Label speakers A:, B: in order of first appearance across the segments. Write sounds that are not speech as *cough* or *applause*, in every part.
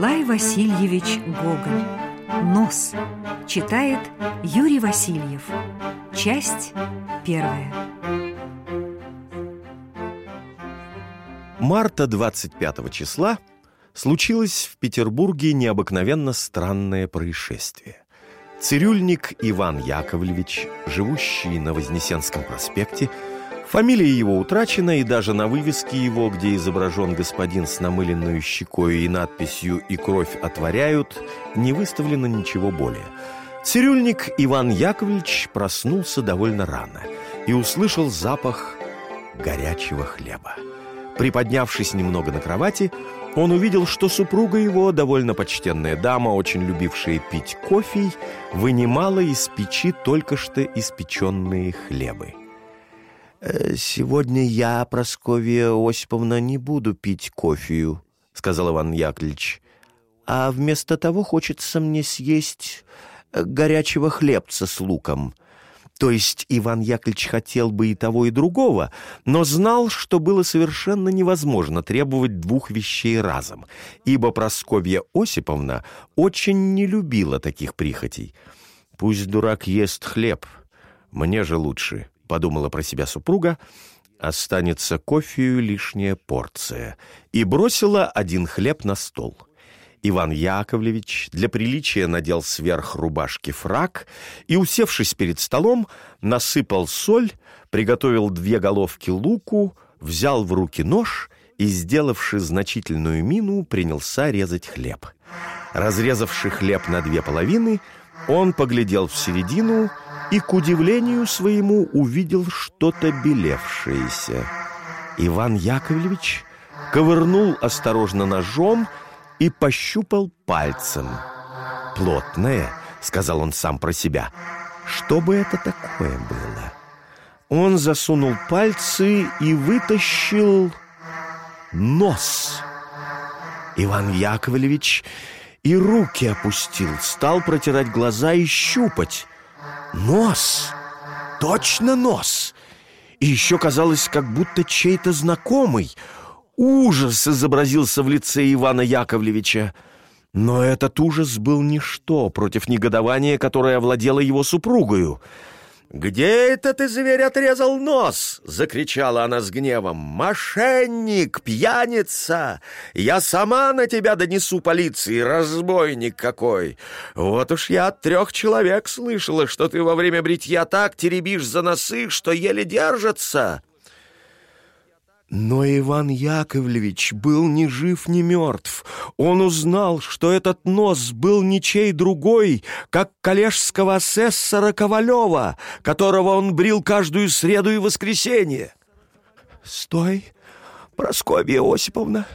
A: Николай Васильевич Гоголь. «Нос» Читает Юрий Васильев. Часть первая.
B: Марта 25 числа случилось в Петербурге необыкновенно странное происшествие. Цирюльник Иван Яковлевич, живущий на Вознесенском проспекте, Фамилия его утрачена, и даже на вывеске его, где изображен господин с намыленную щекой и надписью «И кровь отворяют», не выставлено ничего более. Цирюльник Иван Яковлевич проснулся довольно рано и услышал запах горячего хлеба. Приподнявшись немного на кровати, он увидел, что супруга его, довольно почтенная дама, очень любившая пить кофе, вынимала из печи только что испеченные хлебы.
C: Э, «Сегодня я, Прасковья Осиповна, не буду пить кофею», — сказал Иван Яковлевич. «А вместо того хочется мне съесть э, горячего хлебца с луком». То есть Иван Яковлевич хотел бы и того, и другого, но знал, что было совершенно невозможно требовать двух вещей разом, ибо Прасковья Осиповна очень не любила таких прихотей. «Пусть дурак ест хлеб, мне же лучше», подумала про себя супруга, останется кофею лишняя порция, и бросила один хлеб на стол. Иван Яковлевич для приличия надел сверх рубашки фрак и, усевшись перед столом, насыпал соль, приготовил две головки луку, взял в руки нож и, сделавши значительную мину, принялся резать хлеб. Разрезавши хлеб на две половины, он поглядел в середину и, к удивлению своему, увидел что-то белевшееся. Иван Яковлевич ковырнул осторожно ножом и пощупал пальцем. «Плотное», — сказал он сам про себя, — «что бы это такое было?» Он засунул пальцы и вытащил нос. Иван Яковлевич и руки опустил, стал протирать глаза и щупать. Нос! Точно нос! И еще казалось, как будто чей-то знакомый. Ужас изобразился в лице Ивана Яковлевича. Но этот ужас был ничто против негодования, которое овладело его супругою — «Где это ты, зверь, отрезал нос?» — закричала она с гневом. «Мошенник, пьяница! Я сама на тебя донесу полиции, разбойник какой! Вот уж я от трех человек слышала, что ты во время бритья так теребишь за носы, что еле держатся!» Но Иван Яковлевич был ни жив, ни мертв. Он узнал, что этот нос был ничей другой, как коллежского асессора Ковалева, которого он брил каждую среду и воскресенье. «Стой, Прасковья Осиповна!»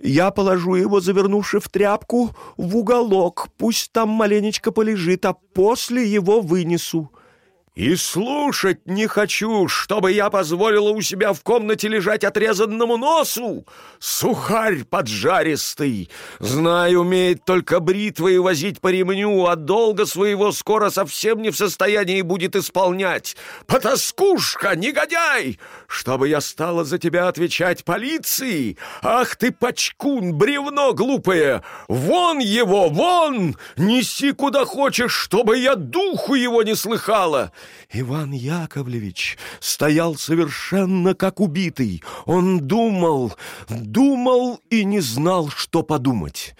C: Я положу его, завернувши в тряпку, в уголок. Пусть там маленечко полежит, а после его вынесу. И слушать не хочу, чтобы я позволила у себя в комнате лежать отрезанному носу. Сухарь поджаристый, знаю, умеет только бритвой возить по ремню, а долго своего скоро совсем не в состоянии будет исполнять. Потаскушка, негодяй! Чтобы я стала за тебя отвечать полиции? Ах ты, пачкун, бревно глупое! Вон его, вон! Неси куда хочешь, чтобы я духу его не слыхала!» Иван Яковлевич стоял совершенно как убитый. Он думал, думал и не знал, что подумать.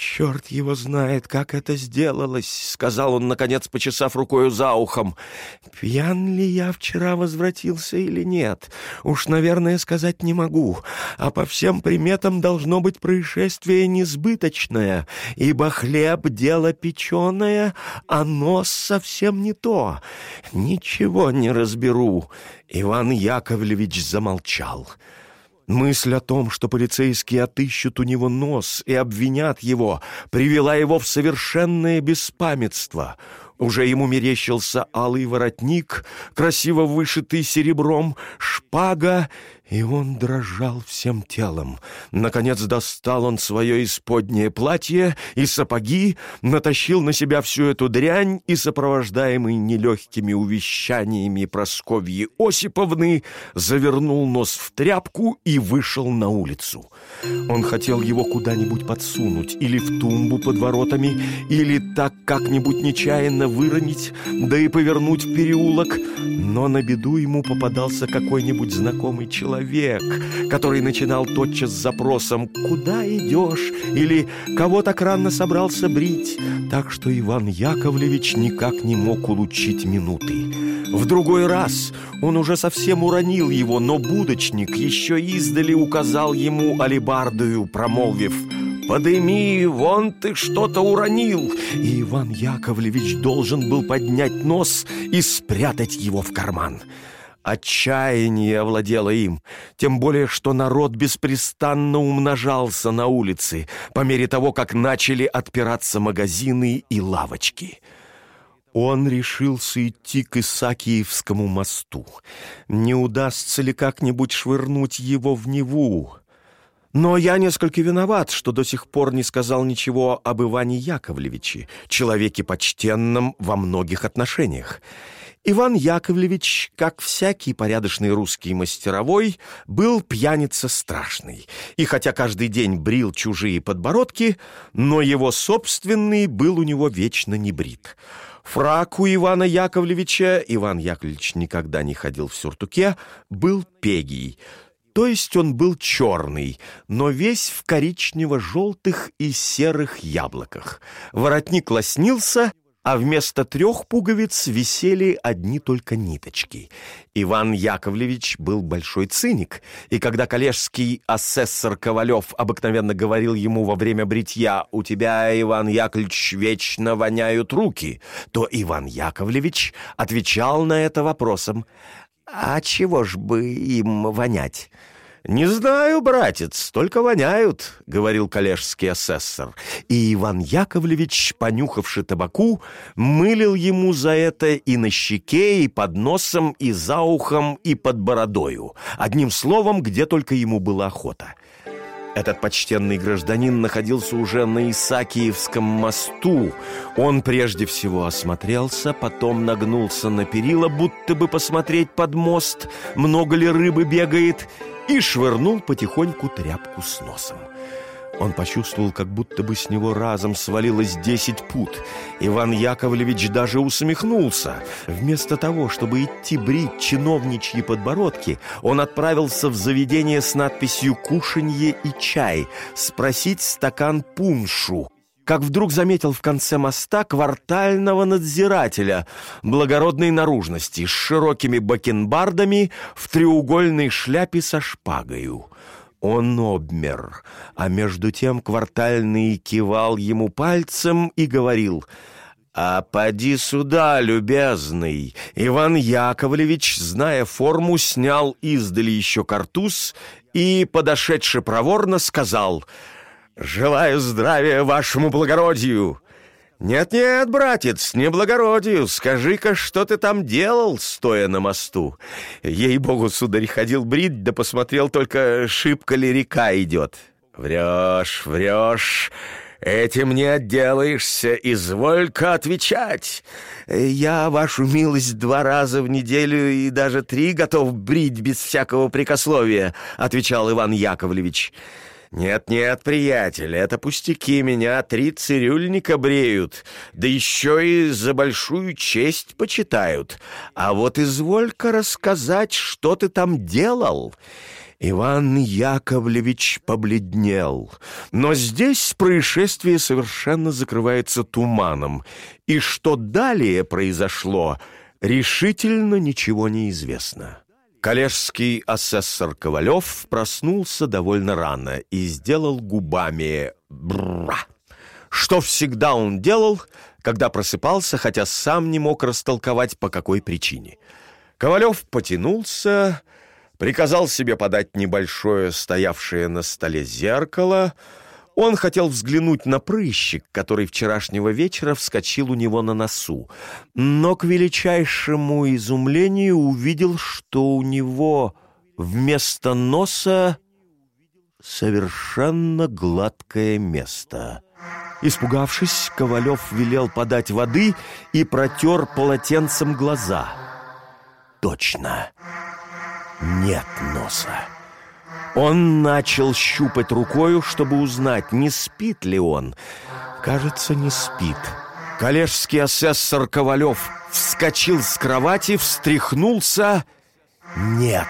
C: «Черт его знает, как это сделалось», — сказал он, наконец, почесав рукою за ухом. «Пьян ли я вчера возвратился или нет? Уж, наверное, сказать не могу. А по всем приметам должно быть происшествие несбыточное, ибо хлеб — дело печеное, а нос совсем не то. Ничего не разберу». Иван Яковлевич замолчал. Мысль о том, что полицейские отыщут у него нос и обвинят его, привела его в совершенное беспамятство. Уже ему мерещился алый воротник, красиво вышитый серебром, шпага И он дрожал всем телом. Наконец достал он свое исподнее платье и сапоги, натащил на себя всю эту дрянь и, сопровождаемый нелегкими увещаниями Просковьи Осиповны, завернул нос в тряпку и вышел на улицу. Он хотел его куда-нибудь подсунуть, или в тумбу под воротами, или так как-нибудь нечаянно выронить, да и повернуть в переулок, но на беду ему попадался какой-нибудь знакомый человек, который начинал тотчас с запросом «Куда идешь?» или «Кого так рано собрался брить?» Так что Иван Яковлевич никак не мог улучшить минуты. В другой раз он уже совсем уронил его, но будочник еще издали указал ему алибардою, промолвив «Подыми, вон ты что-то уронил!» И Иван Яковлевич должен был поднять нос и спрятать его в карман. Отчаяние овладело им, тем более, что народ беспрестанно умножался на улице по мере того, как начали отпираться магазины и лавочки. Он решился идти к Исаакиевскому мосту. Не удастся ли как-нибудь швырнуть его в Неву? Но я несколько виноват, что до сих пор не сказал ничего об Иване Яковлевиче, человеке почтенном во многих отношениях. Иван Яковлевич, как всякий порядочный русский мастеровой, был пьяница страшный. И хотя каждый день брил чужие подбородки, но его собственный был у него вечно не брит. Фрак у Ивана Яковлевича, Иван Яковлевич никогда не ходил в сюртуке, был пегий, то есть он был черный, но весь в коричнево-желтых и серых яблоках. Воротник лоснился, а вместо трех пуговиц висели одни только ниточки. Иван Яковлевич был большой циник, и когда коллежский асессор Ковалев обыкновенно говорил ему во время бритья «У тебя, Иван Яковлевич, вечно воняют руки», то Иван Яковлевич отвечал на это вопросом «А чего ж бы им вонять?» «Не знаю, братец, только воняют», — говорил коллежский асессор. И Иван Яковлевич, понюхавши табаку, мылил ему за это и на щеке, и под носом, и за ухом, и под бородою. Одним словом, где только ему была охота. Этот почтенный гражданин находился уже на Исаакиевском мосту. Он прежде всего осмотрелся, потом нагнулся на перила, будто бы посмотреть под мост, много ли рыбы бегает, и швырнул потихоньку тряпку с носом. Он почувствовал, как будто бы с него разом свалилось десять пут. Иван Яковлевич даже усмехнулся. Вместо того, чтобы идти брить чиновничьи подбородки, он отправился в заведение с надписью «Кушанье и чай» спросить стакан пуншу как вдруг заметил в конце моста квартального надзирателя благородной наружности с широкими бакенбардами в треугольной шляпе со шпагою. Он обмер, а между тем квартальный кивал ему пальцем и говорил «А поди сюда, любезный!» Иван Яковлевич, зная форму, снял издали еще картуз и, подошедший проворно, сказал «Желаю здравия вашему благородию!» «Нет-нет, братец, не благородию. Скажи-ка, что ты там делал, стоя на мосту?» Ей-богу, сударь, ходил брить, да посмотрел только, шибко ли река идет. «Врешь, врешь, этим не отделаешься, изволь-ка отвечать. Я, вашу милость, два раза в неделю и даже три готов брить без всякого прикословия», — отвечал Иван Яковлевич. «Нет-нет, приятель, это пустяки, меня три цирюльника бреют, да еще и за большую честь почитают. А вот изволь-ка рассказать, что ты там делал». Иван Яковлевич побледнел. Но здесь происшествие совершенно закрывается туманом, и что далее произошло, решительно ничего не известно. Коллежский асессор Ковалев проснулся довольно рано и сделал губами «бра», что всегда он делал, когда просыпался, хотя сам не мог растолковать, по какой причине. Ковалев потянулся, приказал себе подать небольшое стоявшее на столе зеркало — он хотел взглянуть на прыщик, который вчерашнего вечера вскочил у него на носу, но к величайшему изумлению увидел, что у него вместо носа совершенно гладкое место. Испугавшись, Ковалев велел подать воды и протер полотенцем глаза. Точно, нет носа. Он начал щупать рукою, чтобы узнать, не спит ли он. Кажется, не спит. Коллежский асессор Ковалев вскочил с кровати, встряхнулся. Нет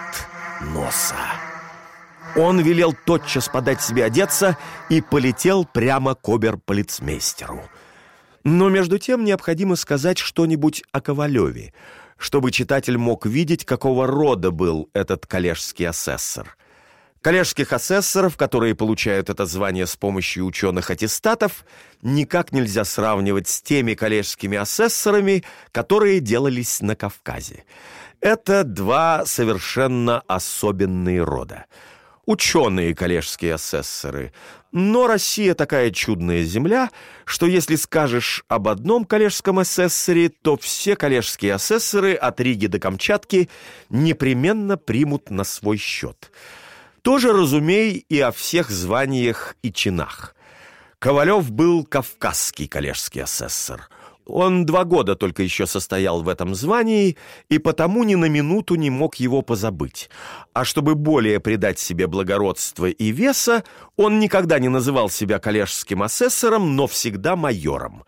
C: носа. Он велел тотчас подать себе одеться и полетел прямо к оберполицмейстеру. Но между тем необходимо сказать что-нибудь о Ковалеве, чтобы читатель мог видеть, какого рода был этот коллежский асессор. Коллежских асессоров, которые получают это звание с помощью ученых-аттестатов, никак нельзя сравнивать с теми коллежскими асессорами, которые делались на Кавказе. Это два совершенно особенные рода – ученые коллежские асессоры. Но Россия такая чудная земля, что если скажешь об одном коллежском асессоре, то все коллежские асессоры от Риги до Камчатки непременно примут на свой счет. Тоже разумей и о всех званиях и чинах. Ковалев был кавказский коллежский асессор – он два года только еще состоял в этом звании и потому ни на минуту не мог его позабыть. А чтобы более придать себе благородства и веса, он никогда не называл себя коллежским асессором, но всегда майором.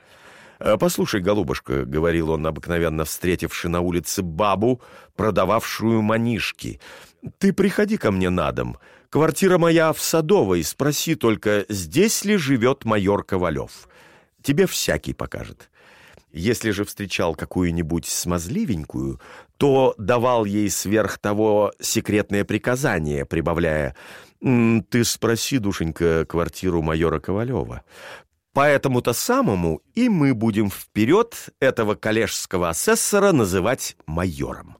C: «Э, «Послушай, голубушка», — говорил он, обыкновенно встретивший на улице бабу, продававшую манишки, — «ты приходи ко мне на дом. Квартира моя в Садовой, спроси только, здесь ли живет майор Ковалев. Тебе всякий покажет». Если же встречал какую-нибудь смазливенькую, то давал ей сверх того секретное приказание, прибавляя «Ты спроси, душенька, квартиру майора Ковалева». Поэтому-то самому и мы будем вперед этого коллежского асессора называть майором.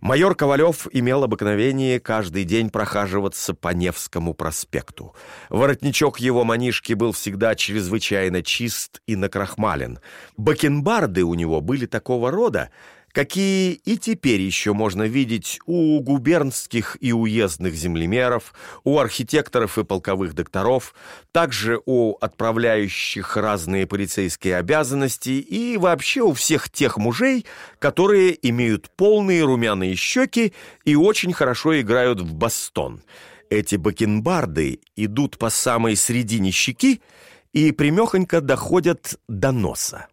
C: Майор Ковалев имел обыкновение каждый день прохаживаться по Невскому проспекту. Воротничок его манишки был всегда чрезвычайно чист и накрахмален. Бакенбарды у него были такого рода, какие и теперь еще можно видеть у губернских и уездных землемеров, у архитекторов и полковых докторов, также у отправляющих разные полицейские обязанности и вообще у всех тех мужей, которые имеют полные румяные щеки и очень хорошо играют в бастон. Эти бакенбарды идут по самой середине щеки и примехонько доходят до носа.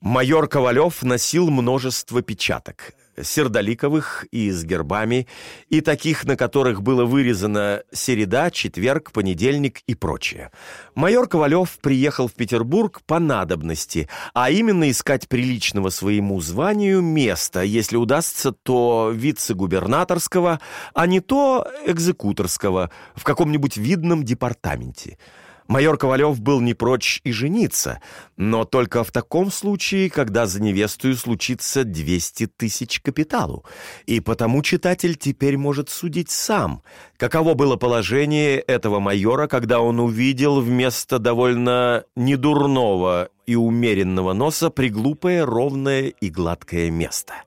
C: Майор Ковалев носил множество печаток, сердоликовых и с гербами, и таких, на которых было вырезано середа, четверг, понедельник и прочее. Майор Ковалев приехал в Петербург по надобности, а именно искать приличного своему званию места, если удастся, то вице-губернаторского, а не то экзекуторского в каком-нибудь видном департаменте – Майор Ковалев был не прочь и жениться, но только в таком случае, когда за невестую случится 200 тысяч капиталу. И потому читатель теперь может судить сам, каково было положение этого майора, когда он увидел вместо довольно недурного и умеренного носа приглупое, ровное и гладкое место —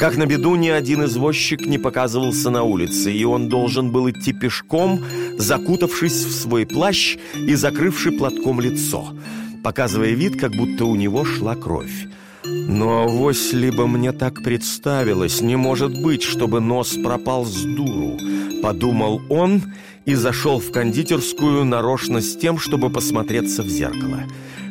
C: как на беду, ни один извозчик не показывался на улице, и он должен был идти пешком, закутавшись в свой плащ и закрывший платком лицо, показывая вид, как будто у него шла кровь. Но авось либо мне так представилось, не может быть, чтобы нос пропал с дуру, подумал он и зашел в кондитерскую нарочно с тем, чтобы посмотреться в зеркало.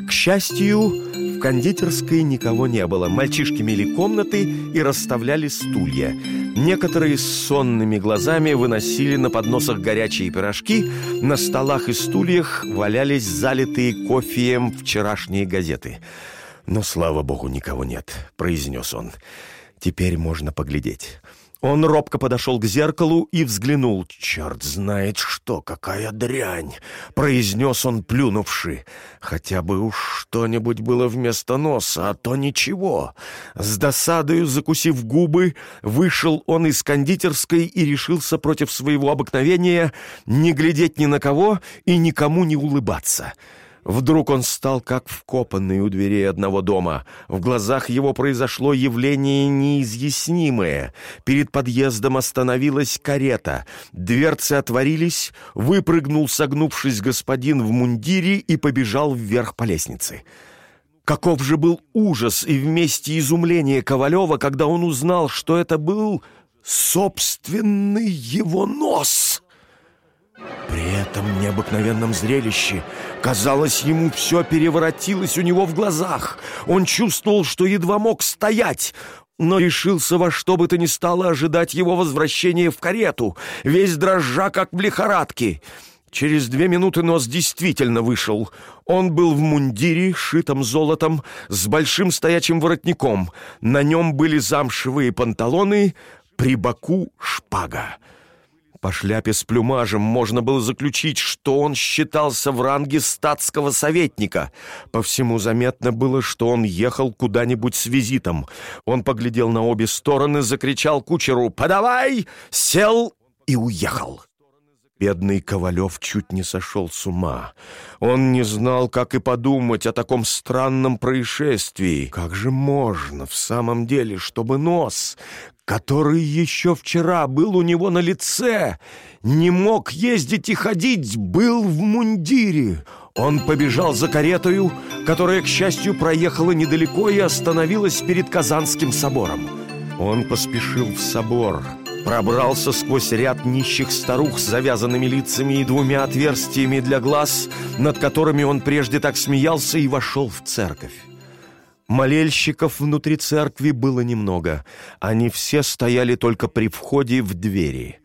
C: К счастью, в кондитерской никого не было. Мальчишки мели комнаты и расставляли стулья. Некоторые с сонными глазами выносили на подносах горячие пирожки. На столах и стульях валялись залитые кофеем вчерашние газеты. «Но, слава богу, никого нет», — произнес он. «Теперь можно поглядеть». Он робко подошел к зеркалу и взглянул. «Черт знает что, какая дрянь!» — произнес он, плюнувши. «Хотя бы уж что-нибудь было вместо носа, а то ничего». С досадою, закусив губы, вышел он из кондитерской и решился против своего обыкновения не глядеть ни на кого и никому не улыбаться. Вдруг он стал как вкопанный у дверей одного дома. В глазах его произошло явление неизъяснимое. Перед подъездом остановилась карета. Дверцы отворились, выпрыгнул, согнувшись господин в мундире и побежал вверх по лестнице. Каков же был ужас и вместе изумление Ковалева, когда он узнал, что это был собственный его нос!» При этом необыкновенном зрелище, казалось, ему все переворотилось у него в глазах. Он чувствовал, что едва мог стоять, но решился во что бы то ни стало ожидать его возвращения в карету, весь дрожа, как в лихорадке. Через две минуты нос действительно вышел. Он был в мундире, шитом золотом, с большим стоячим воротником. На нем были замшевые панталоны, при боку шпага. По шляпе с плюмажем можно было заключить, что он считался в ранге статского советника. По всему заметно было, что он ехал куда-нибудь с визитом. Он поглядел на обе стороны, закричал кучеру «Подавай!», сел и уехал. Бедный Ковалев чуть не сошел с ума. Он не знал, как и подумать о таком странном происшествии. Как же можно в самом деле, чтобы нос, который еще вчера был у него на лице, не мог ездить и ходить, был в мундире? Он побежал за каретою, которая, к счастью, проехала недалеко и остановилась перед Казанским собором. Он поспешил в собор — пробрался сквозь ряд нищих старух с завязанными лицами и двумя отверстиями для глаз, над которыми он прежде так смеялся, и вошел в церковь. Молельщиков внутри церкви было немного. Они все стояли только при входе в двери.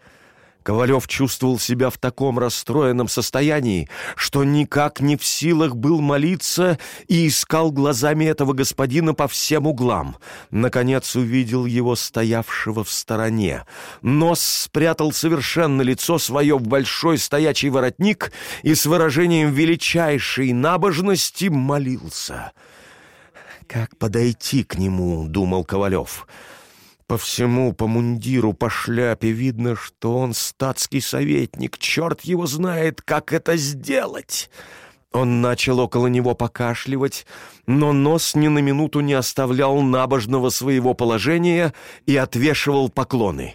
C: Ковалев чувствовал себя в таком расстроенном состоянии, что никак не в силах был молиться и искал глазами этого господина по всем углам. Наконец увидел его стоявшего в стороне. Нос спрятал совершенно лицо свое в большой стоячий воротник и с выражением величайшей набожности молился. «Как подойти к нему?» — думал Ковалев. «Ковалев». По всему, по мундиру, по шляпе видно, что он статский советник. Черт его знает, как это сделать!» Он начал около него покашливать, но нос ни на минуту не оставлял набожного своего положения и отвешивал поклоны.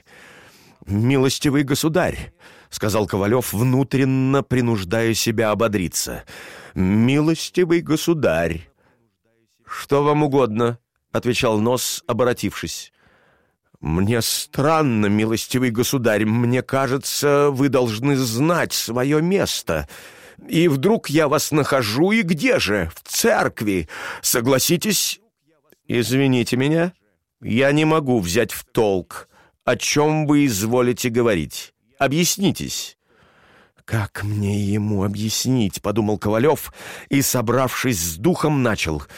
C: «Милостивый государь!» — сказал Ковалев, внутренно принуждая себя ободриться. «Милостивый государь!» «Что вам угодно?» — отвечал нос, оборотившись. «Мне странно, милостивый государь, мне кажется, вы должны знать свое место. И вдруг я вас нахожу, и где же? В церкви. Согласитесь?» «Извините меня, я не могу взять в толк, о чем вы изволите говорить. Объяснитесь». «Как мне ему объяснить?» — подумал Ковалев и, собравшись с духом, начал —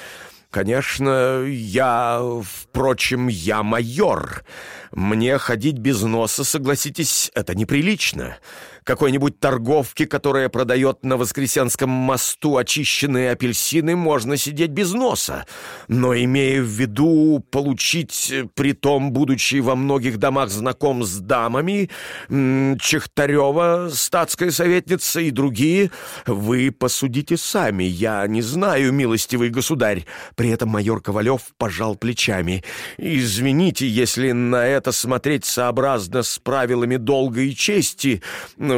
C: Конечно, я, впрочем, я майор. Мне ходить без носа, согласитесь, это неприлично какой-нибудь торговке, которая продает на Воскресенском мосту очищенные апельсины, можно сидеть без носа. Но имея в виду получить, при том, будучи во многих домах знаком с дамами, Чехтарева, статская советница и другие, вы посудите сами. Я не знаю, милостивый государь. При этом майор Ковалев пожал плечами. Извините, если на это смотреть сообразно с правилами долга и чести,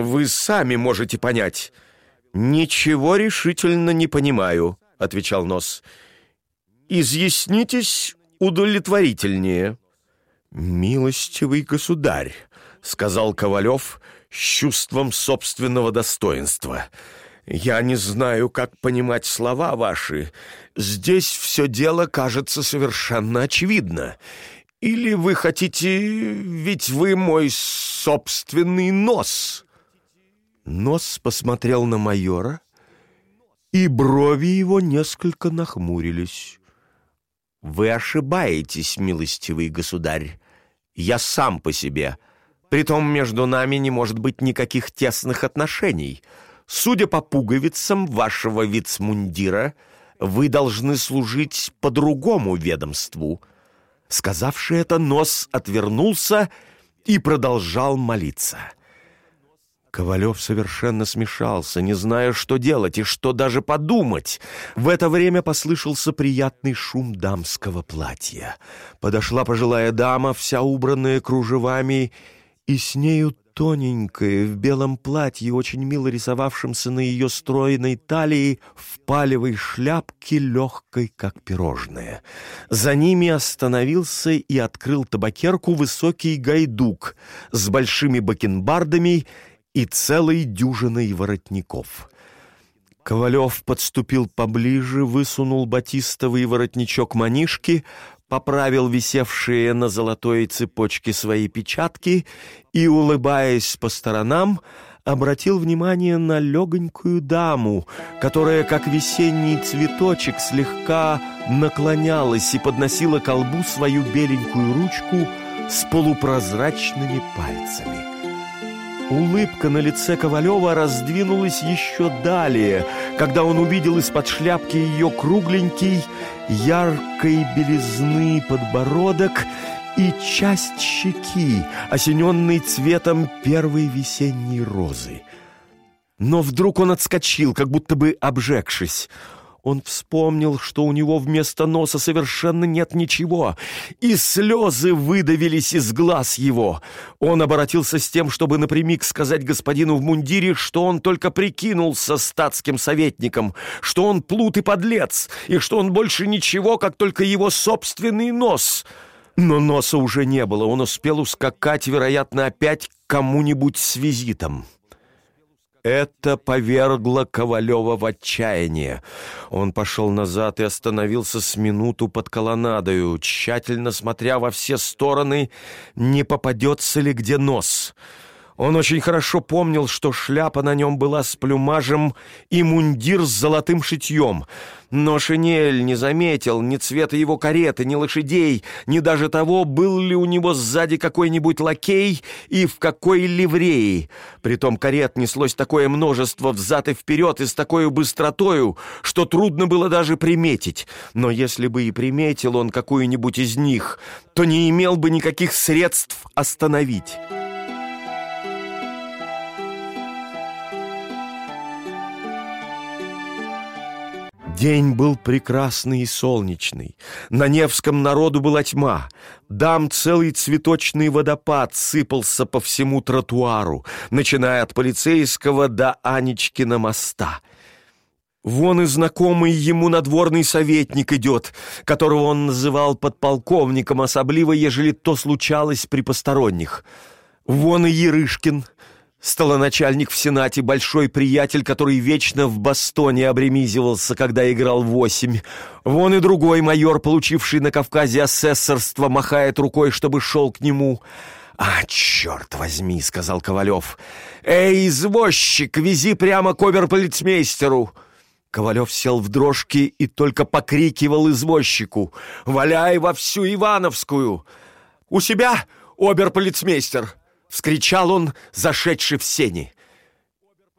C: вы сами можете понять». «Ничего решительно не понимаю», — отвечал Нос. «Изъяснитесь удовлетворительнее». «Милостивый государь», — сказал Ковалев с чувством собственного достоинства. «Я не знаю, как понимать слова ваши. Здесь все дело кажется совершенно очевидно. Или вы хотите, ведь вы мой собственный нос». Нос посмотрел на майора, и брови его несколько нахмурились. «Вы ошибаетесь, милостивый государь. Я сам по себе. Притом между нами не может быть никаких тесных отношений. Судя по пуговицам вашего вицмундира, вы должны служить по другому ведомству». Сказавший это, нос отвернулся и продолжал молиться — Ковалев совершенно смешался, не зная, что делать и что даже подумать. В это время послышался приятный шум дамского платья. Подошла пожилая дама, вся убранная кружевами, и с нею тоненькая, в белом платье, очень мило рисовавшемся на ее стройной талии, в палевой шляпке, легкой, как пирожное. За ними остановился и открыл табакерку высокий гайдук с большими бакенбардами и целой дюжиной воротников. Ковалев подступил поближе, высунул батистовый воротничок манишки, поправил висевшие на золотой цепочке свои печатки и, улыбаясь по сторонам, обратил внимание на легонькую даму, которая, как весенний цветочек, слегка наклонялась и подносила колбу свою беленькую ручку с полупрозрачными пальцами. Улыбка на лице Ковалева раздвинулась еще далее, когда он увидел из-под шляпки ее кругленький, яркой белизны подбородок и часть щеки, осененной цветом первой весенней розы. Но вдруг он отскочил, как будто бы обжегшись — он вспомнил, что у него вместо носа совершенно нет ничего, и слезы выдавились из глаз его. Он обратился с тем, чтобы напрямик сказать господину в мундире, что он только прикинулся статским советником, что он плут и подлец, и что он больше ничего, как только его собственный нос. Но носа уже не было, он успел ускакать, вероятно, опять к кому-нибудь с визитом. Это повергло Ковалева в отчаяние. Он пошел назад и остановился с минуту под колоннадою, тщательно смотря во все стороны, не попадется ли где нос — он очень хорошо помнил, что шляпа на нем была с плюмажем и мундир с золотым шитьем. Но шинель не заметил ни цвета его кареты, ни лошадей, ни даже того, был ли у него сзади какой-нибудь лакей и в какой ливреи. Притом карет неслось такое множество взад и вперед и с такой быстротою, что трудно было даже приметить. Но если бы и приметил он какую-нибудь из них, то не имел бы никаких средств остановить». День был прекрасный и солнечный. На Невском народу была тьма. Дам целый цветочный водопад сыпался по всему тротуару, начиная от полицейского до Анечкина моста. Вон и знакомый ему надворный советник идет, которого он называл подполковником, особливо, ежели то случалось при посторонних. Вон и Ерышкин — Столоначальник в Сенате, большой приятель, который вечно в бастоне обремизивался, когда играл восемь. Вон и другой майор, получивший на Кавказе асессорство, махает рукой, чтобы шел к нему. «А, черт возьми!» — сказал Ковалев. «Эй, извозчик, вези прямо к оберполицмейстеру!» Ковалев сел в дрожки и только покрикивал извозчику. «Валяй во всю Ивановскую!» «У себя, оберполицмейстер!» Вскричал он, зашедший в сени.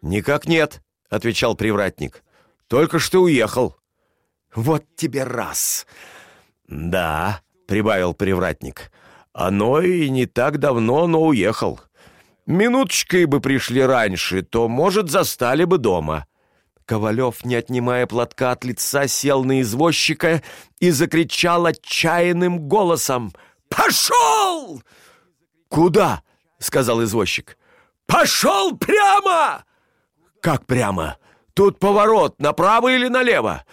C: «Никак нет», — отвечал привратник. «Только что уехал». «Вот тебе раз!» «Да», — прибавил привратник. «Оно и не так давно, но уехал. Минуточкой бы пришли раньше, то, может, застали бы дома». Ковалев, не отнимая платка от лица, сел на извозчика и закричал отчаянным голосом. «Пошел!» «Куда?» Сказал извозчик. «Пошел прямо!» «Как прямо? Тут поворот, направо или налево?»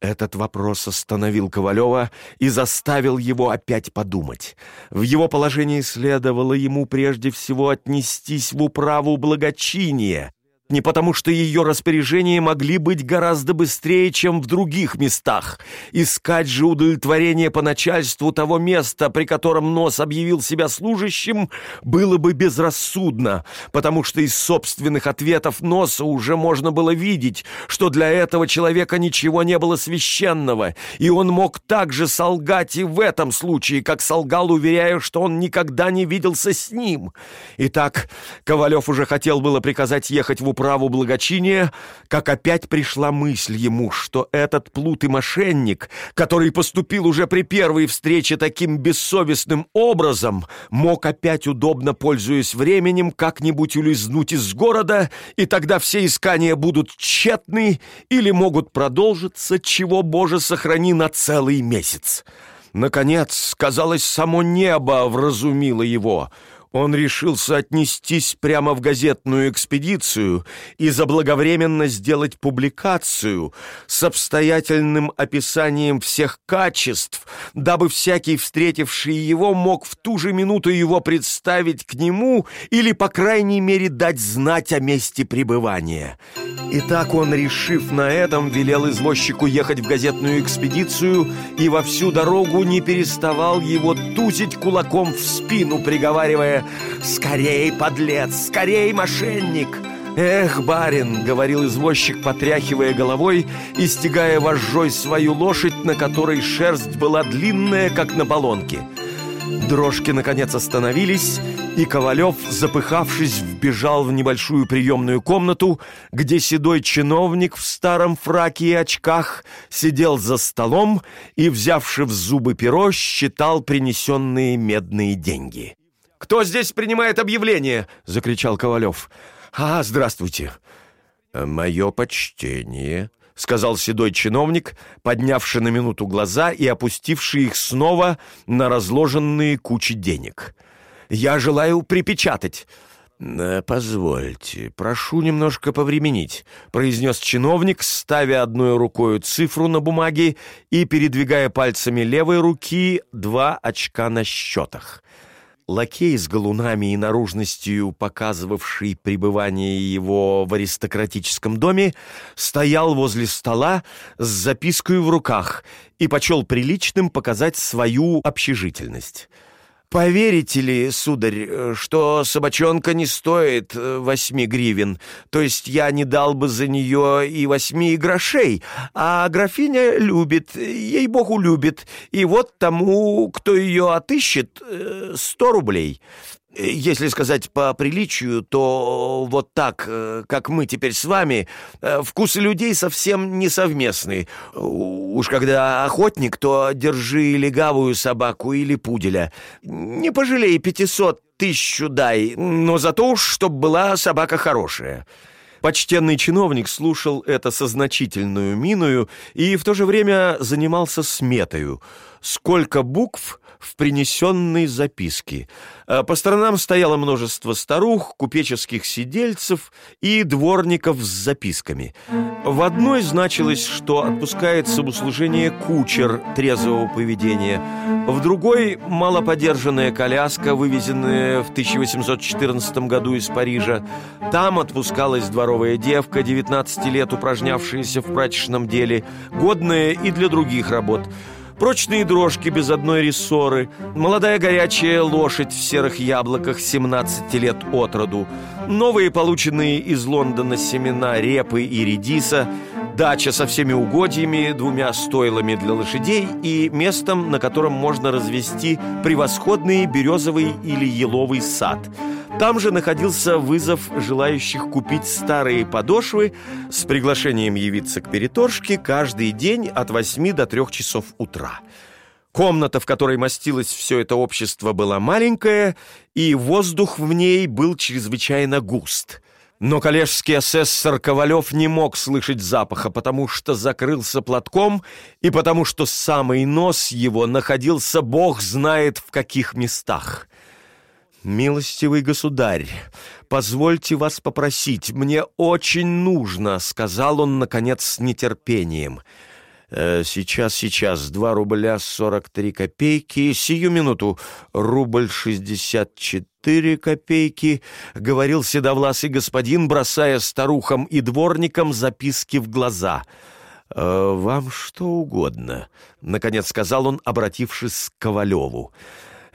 C: Этот вопрос остановил Ковалева и заставил его опять подумать. В его положении следовало ему прежде всего отнестись в управу благочиния, не потому что ее распоряжения могли быть гораздо быстрее, чем в других местах. Искать же удовлетворение по начальству того места, при котором Нос объявил себя служащим, было бы безрассудно, потому что из собственных ответов Носа уже можно было видеть, что для этого человека ничего не было священного, и он мог также солгать и в этом случае, как солгал, уверяя, что он никогда не виделся с ним. Итак, Ковалев уже хотел было приказать ехать в управление, управу благочиния, как опять пришла мысль ему, что этот плут и мошенник, который поступил уже при первой встрече таким бессовестным образом, мог опять удобно, пользуясь временем, как-нибудь улизнуть из города, и тогда все искания будут тщетны или могут продолжиться, чего, Боже, сохрани на целый месяц. Наконец, казалось, само небо вразумило его — он решился отнестись прямо в газетную экспедицию и заблаговременно сделать публикацию с обстоятельным описанием всех качеств, дабы всякий, встретивший его, мог в ту же минуту его представить к нему или, по крайней мере, дать знать о месте пребывания. И так он, решив на этом, велел извозчику ехать в газетную экспедицию и во всю дорогу не переставал его тузить кулаком в спину, приговаривая «Скорей, подлец! Скорей, мошенник!» «Эх, барин!» — говорил извозчик, потряхивая головой и стягая вожжой свою лошадь, на которой шерсть была длинная, как на баллонке. Дрожки, наконец, остановились, и Ковалев, запыхавшись, вбежал в небольшую приемную комнату, где седой чиновник в старом фраке и очках сидел за столом и, взявши в зубы перо, считал принесенные медные деньги. «Кто здесь принимает объявление?» — закричал Ковалев. «А, здравствуйте».
D: «Мое почтение», —
C: сказал седой чиновник, поднявший на минуту глаза и опустивший их снова на разложенные кучи денег. «Я желаю припечатать».
D: «Э, «Позвольте, прошу немножко повременить», —
C: произнес чиновник, ставя одной рукой цифру на бумаге и передвигая пальцами левой руки два очка на счетах. Лакей с галунами и наружностью, показывавший пребывание его в аристократическом доме, стоял возле стола с запиской в руках и почел приличным показать свою общежительность. Поверите ли, сударь, что собачонка не стоит э, восьми гривен, то есть я не дал бы за нее и восьми грошей, а графиня любит, ей-богу любит, и вот тому, кто ее отыщет, э, сто рублей. Если сказать по приличию, то вот так, э, как мы теперь с вами, э, вкусы людей совсем не совместны. Уж когда охотник, то держи легавую собаку или пуделя. Не пожалей пятисот тысячу дай, но зато уж, чтоб была собака хорошая». Почтенный чиновник слушал это со значительную миною и в то же время занимался сметою. Сколько букв в принесенной записке. А по сторонам стояло множество старух, купеческих сидельцев и дворников с записками. В одной значилось, что отпускается в услужение кучер трезвого поведения, в другой — малоподержанная коляска, вывезенная в 1814 году из Парижа. Там отпускалась дворовая девка, 19 лет упражнявшаяся в прачечном деле, годная и для других работ — прочные дрожки без одной рессоры, молодая горячая лошадь в серых яблоках 17 лет от роду, новые полученные из Лондона семена репы и редиса, дача со всеми угодьями, двумя стойлами для лошадей и местом, на котором можно развести превосходный березовый или еловый сад – там же находился вызов желающих купить старые подошвы с приглашением явиться к переторжке каждый день от 8 до 3 часов утра. Комната, в которой мастилось все это общество, была маленькая, и воздух в ней был чрезвычайно густ. Но коллежский асессор Ковалев не мог слышать запаха, потому что закрылся платком и потому что самый нос его находился бог знает в каких местах. «Милостивый государь, позвольте вас попросить, мне очень нужно», — сказал он, наконец, с нетерпением. «Э, «Сейчас, сейчас, два рубля сорок три копейки, сию минуту, рубль шестьдесят четыре копейки», — говорил седовласый господин, бросая старухам и дворникам записки в глаза. «Э, «Вам что угодно», — наконец сказал он, обратившись к Ковалеву.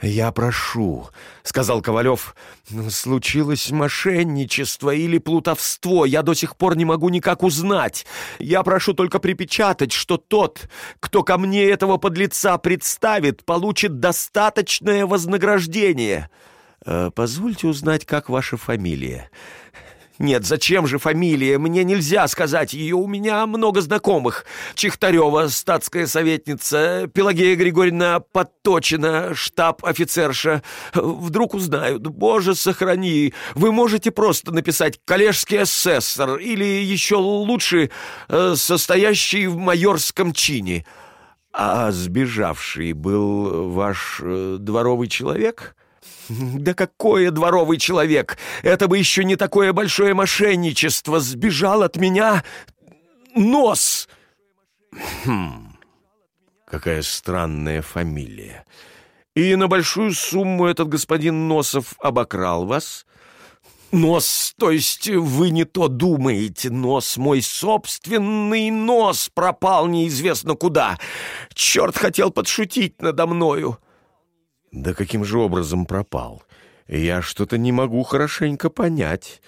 C: «Я прошу», — сказал Ковалев, — «случилось мошенничество или плутовство, я до сих пор не могу никак узнать. Я прошу только припечатать, что тот, кто ко мне этого подлеца представит, получит достаточное вознаграждение. Э, позвольте узнать, как ваша фамилия». Нет, зачем же фамилия? Мне нельзя сказать ее, у меня много знакомых. Чехтарева, статская советница, Пелагея Григорьевна Подточина, штаб-офицерша. Вдруг узнают. Боже, сохрани. Вы можете просто написать «коллежский асессор» или еще лучше э, «состоящий в майорском чине». А сбежавший был ваш э, дворовый человек?» *laughs* «Да какое дворовый человек! Это бы еще не такое большое мошенничество! Сбежал от меня нос!» «Хм, какая странная фамилия! И на большую сумму этот господин Носов обокрал вас?» «Нос, то есть вы не то думаете, нос, мой собственный нос пропал неизвестно куда! Черт хотел подшутить надо мною!» Да каким же образом пропал? Я что-то не могу хорошенько понять.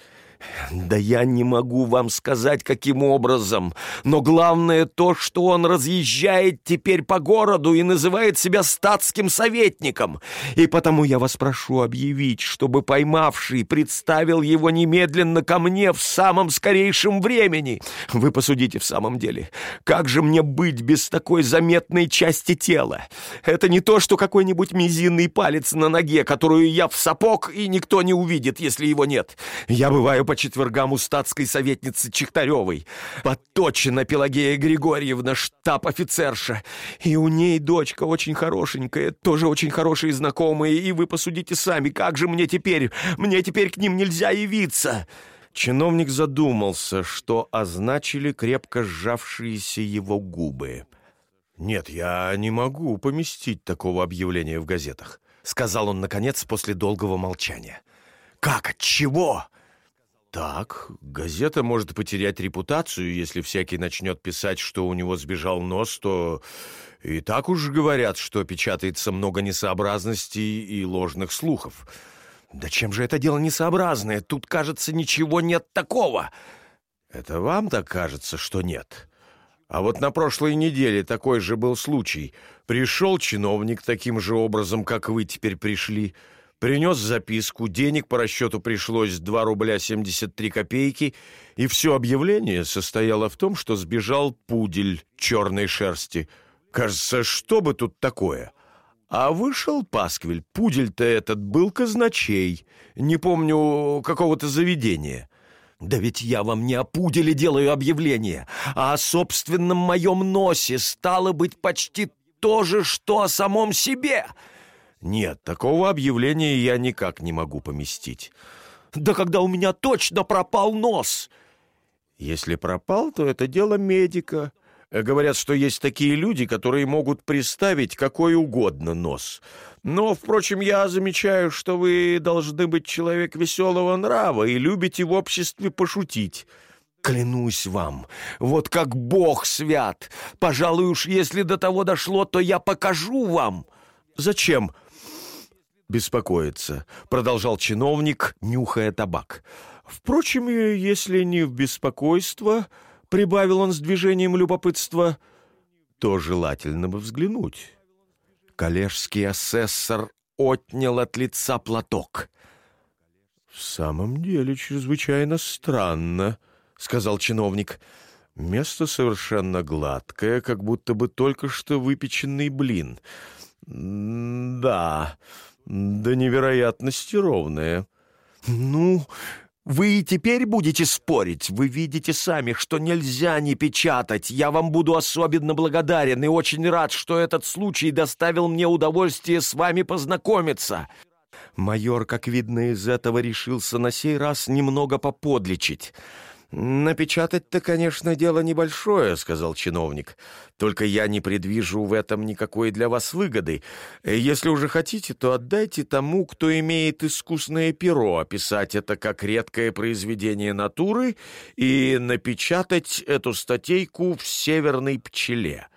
C: Да я не могу вам сказать, каким образом, но главное то, что он разъезжает теперь по городу и называет себя статским советником. И потому я вас прошу объявить, чтобы поймавший представил его немедленно ко мне в самом скорейшем времени. Вы посудите в самом деле, как же мне быть без такой заметной части тела? Это не то, что какой-нибудь мизинный палец на ноге, которую я в сапог, и никто не увидит, если его нет. Я бываю по четвергам у статской советницы Чехтаревой. Подточена Пелагея Григорьевна, штаб-офицерша. И у ней дочка очень хорошенькая, тоже очень хорошие знакомые, и вы посудите сами, как же мне теперь, мне теперь к ним нельзя явиться». Чиновник задумался, что означили крепко сжавшиеся его губы. «Нет, я не могу поместить такого объявления в газетах», — сказал он, наконец, после долгого молчания. «Как? От чего?» Так, газета может потерять репутацию, если всякий начнет писать, что у него сбежал нос, то и так уж говорят, что печатается много несообразностей и ложных слухов. Да чем же это дело несообразное? Тут, кажется, ничего нет такого. Это вам так кажется, что нет? А вот на прошлой неделе такой же был случай. Пришел чиновник таким же образом, как вы теперь пришли, — Принес записку, денег по расчету пришлось 2 рубля 73 копейки, и все объявление состояло в том, что сбежал пудель черной шерсти. Кажется, что бы тут такое? А вышел пасквиль. Пудель-то этот был казначей. Не помню какого-то заведения. Да ведь я вам не о пуделе делаю объявление, а о собственном моем носе, стало быть, почти то же, что о самом себе». Нет, такого объявления я никак не могу поместить. Да когда у меня точно пропал нос! Если пропал, то это дело медика. Говорят, что есть такие люди, которые могут приставить какой угодно нос. Но, впрочем, я замечаю, что вы должны быть человек веселого нрава и любите в обществе пошутить. Клянусь вам, вот как Бог свят. Пожалуй уж, если до того дошло, то я покажу вам. Зачем? Беспокоиться», — продолжал чиновник, нюхая табак. «Впрочем, если не в беспокойство», — прибавил он с движением любопытства, — «то желательно бы взглянуть». Коллежский асессор отнял от лица платок. «В самом деле чрезвычайно странно», — сказал чиновник. «Место совершенно гладкое, как будто бы только что выпеченный блин. Да, до невероятности ровная. Ну, вы и теперь будете спорить. Вы видите сами, что нельзя не печатать. Я вам буду особенно благодарен и очень рад, что этот случай доставил мне удовольствие с вами познакомиться. Майор, как видно из этого, решился на сей раз немного поподличить. «Напечатать-то, конечно, дело небольшое», — сказал чиновник. «Только я не предвижу в этом никакой для вас выгоды. Если уже хотите, то отдайте тому, кто имеет искусное перо, описать это как редкое произведение натуры и напечатать эту статейку в «Северной пчеле».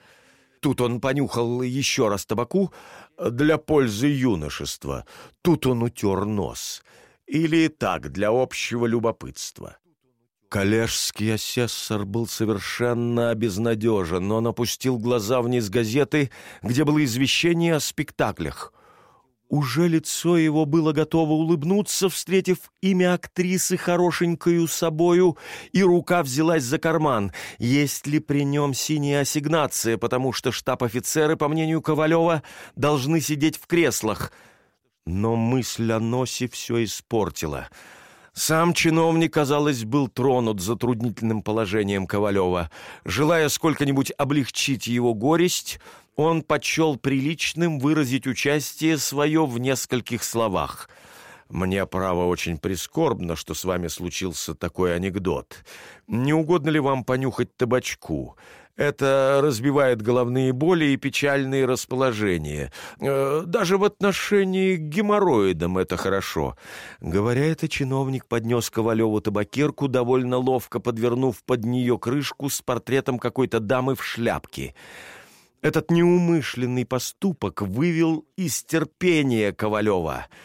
C: Тут он понюхал еще раз табаку для пользы юношества. Тут он утер нос. Или так, для общего любопытства. Коллежский асессор был совершенно обезнадежен, но он опустил глаза вниз газеты, где было извещение о спектаклях. Уже лицо его было готово улыбнуться, встретив имя актрисы хорошенькою собою, и рука взялась за карман. Есть ли при нем синяя ассигнация, потому что штаб-офицеры, по мнению Ковалева, должны сидеть в креслах. Но мысль о носе все испортила — сам чиновник, казалось, был тронут затруднительным положением Ковалева. Желая сколько-нибудь облегчить его горесть, он почел приличным выразить участие свое в нескольких словах. «Мне, право, очень прискорбно, что с вами случился такой анекдот. Не угодно ли вам понюхать табачку?» Это разбивает головные боли и печальные расположения. Э, даже в отношении к геморроидам это хорошо. Говоря это, чиновник поднес Ковалеву табакерку, довольно ловко подвернув под нее крышку с портретом какой-то дамы в шляпке. Этот неумышленный поступок вывел из терпения Ковалева —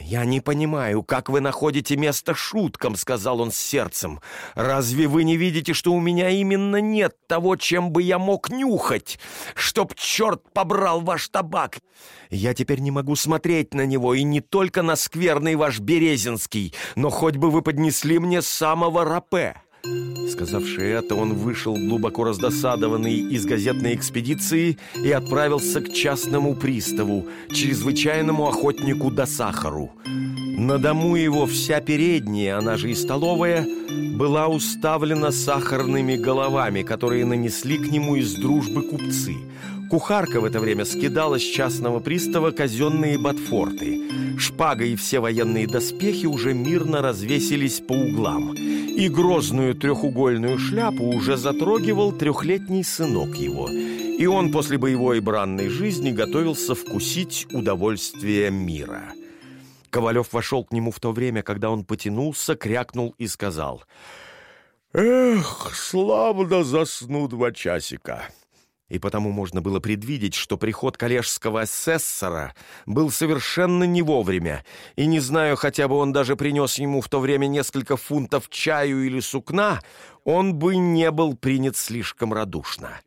C: «Я не понимаю, как вы находите место шуткам», — сказал он с сердцем. «Разве вы не видите, что у меня именно нет того, чем бы я мог нюхать? Чтоб черт побрал ваш табак! Я теперь не могу смотреть на него, и не только на скверный ваш Березинский, но хоть бы вы поднесли мне самого рапе». Сказавши это, он вышел глубоко раздосадованный из газетной экспедиции и отправился к частному приставу, чрезвычайному охотнику до сахару. На дому его вся передняя, она же и столовая, была уставлена сахарными головами, которые нанесли к нему из дружбы купцы. Кухарка в это время скидала с частного пристава казенные ботфорты. Шпага и все военные доспехи уже мирно развесились по углам – и грозную трехугольную шляпу уже затрогивал трехлетний сынок его, и он после боевой бранной жизни готовился вкусить удовольствие мира. Ковалев вошел к нему в то время, когда он потянулся, крякнул и сказал «Эх, славно заснут два часика!» И потому можно было предвидеть, что приход коллежского асессора был совершенно не вовремя, и не знаю, хотя бы он даже принес ему в то время несколько фунтов чаю или сукна, он бы не был принят слишком радушно.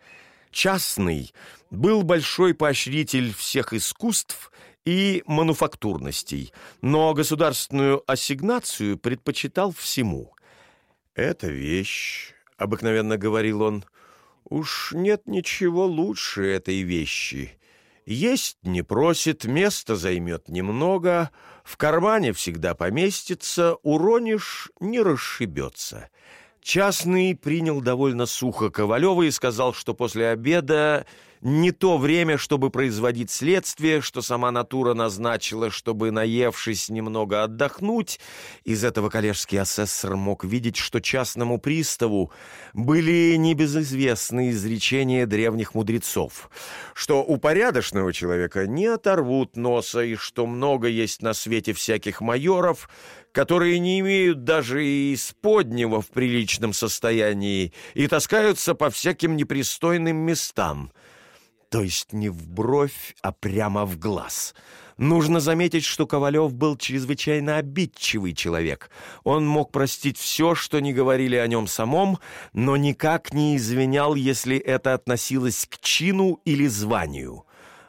C: Частный был большой поощритель всех искусств и мануфактурностей, но государственную ассигнацию предпочитал всему. «Это вещь», — обыкновенно говорил он, — Уж нет ничего лучше этой вещи. Есть не просит, место займет немного, в кармане всегда поместится, уронишь — не расшибется. Частный принял довольно сухо Ковалева и сказал, что после обеда не то время, чтобы производить следствие, что сама натура назначила, чтобы, наевшись, немного отдохнуть. Из этого коллежский асессор мог видеть, что частному приставу были небезызвестны изречения древних мудрецов, что у порядочного человека не оторвут носа, и что много есть на свете всяких майоров, которые не имеют даже и исподнего в приличном состоянии и таскаются по всяким непристойным местам — то есть не в бровь, а прямо в глаз. Нужно заметить, что Ковалев был чрезвычайно обидчивый человек. Он мог простить все, что не говорили о нем самом, но никак не извинял, если это относилось к чину или званию.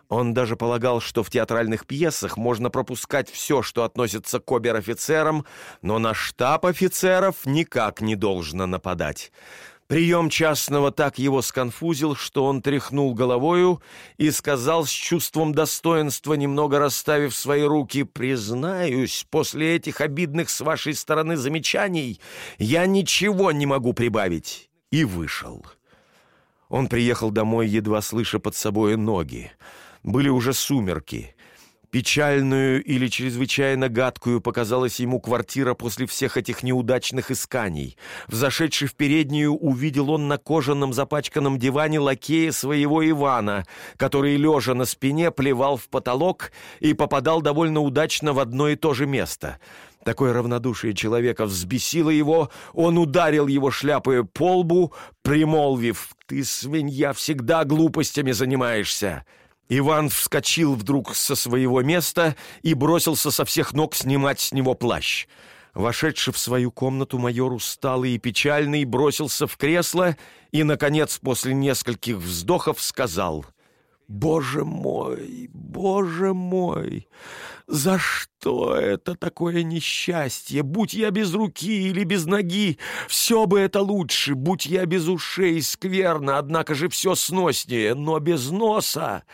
C: Он даже полагал, что в театральных пьесах можно пропускать все, что относится к обер-офицерам, но на штаб офицеров никак не должно нападать. Прием частного так его сконфузил, что он тряхнул головою и сказал с чувством достоинства, немного расставив свои руки, «Признаюсь, после этих обидных с вашей стороны замечаний я ничего не могу прибавить». И вышел. Он приехал домой, едва слыша под собой ноги. Были уже сумерки. Печальную или чрезвычайно гадкую показалась ему квартира после всех этих неудачных исканий. Взошедший в переднюю, увидел он на кожаном запачканном диване лакея своего Ивана, который, лежа на спине, плевал в потолок и попадал довольно удачно в одно и то же место. Такое равнодушие человека взбесило его, он ударил его шляпой по лбу, примолвив «Ты, свинья, всегда глупостями занимаешься». Иван вскочил вдруг со своего места и бросился со всех ног снимать с него плащ. Вошедший в свою комнату майор усталый и печальный бросился в кресло и, наконец, после нескольких вздохов сказал «Боже мой, боже мой, За что это такое несчастье? Будь я без руки или без ноги, все бы это лучше. Будь я без ушей, скверно, однако же все сноснее. Но без носа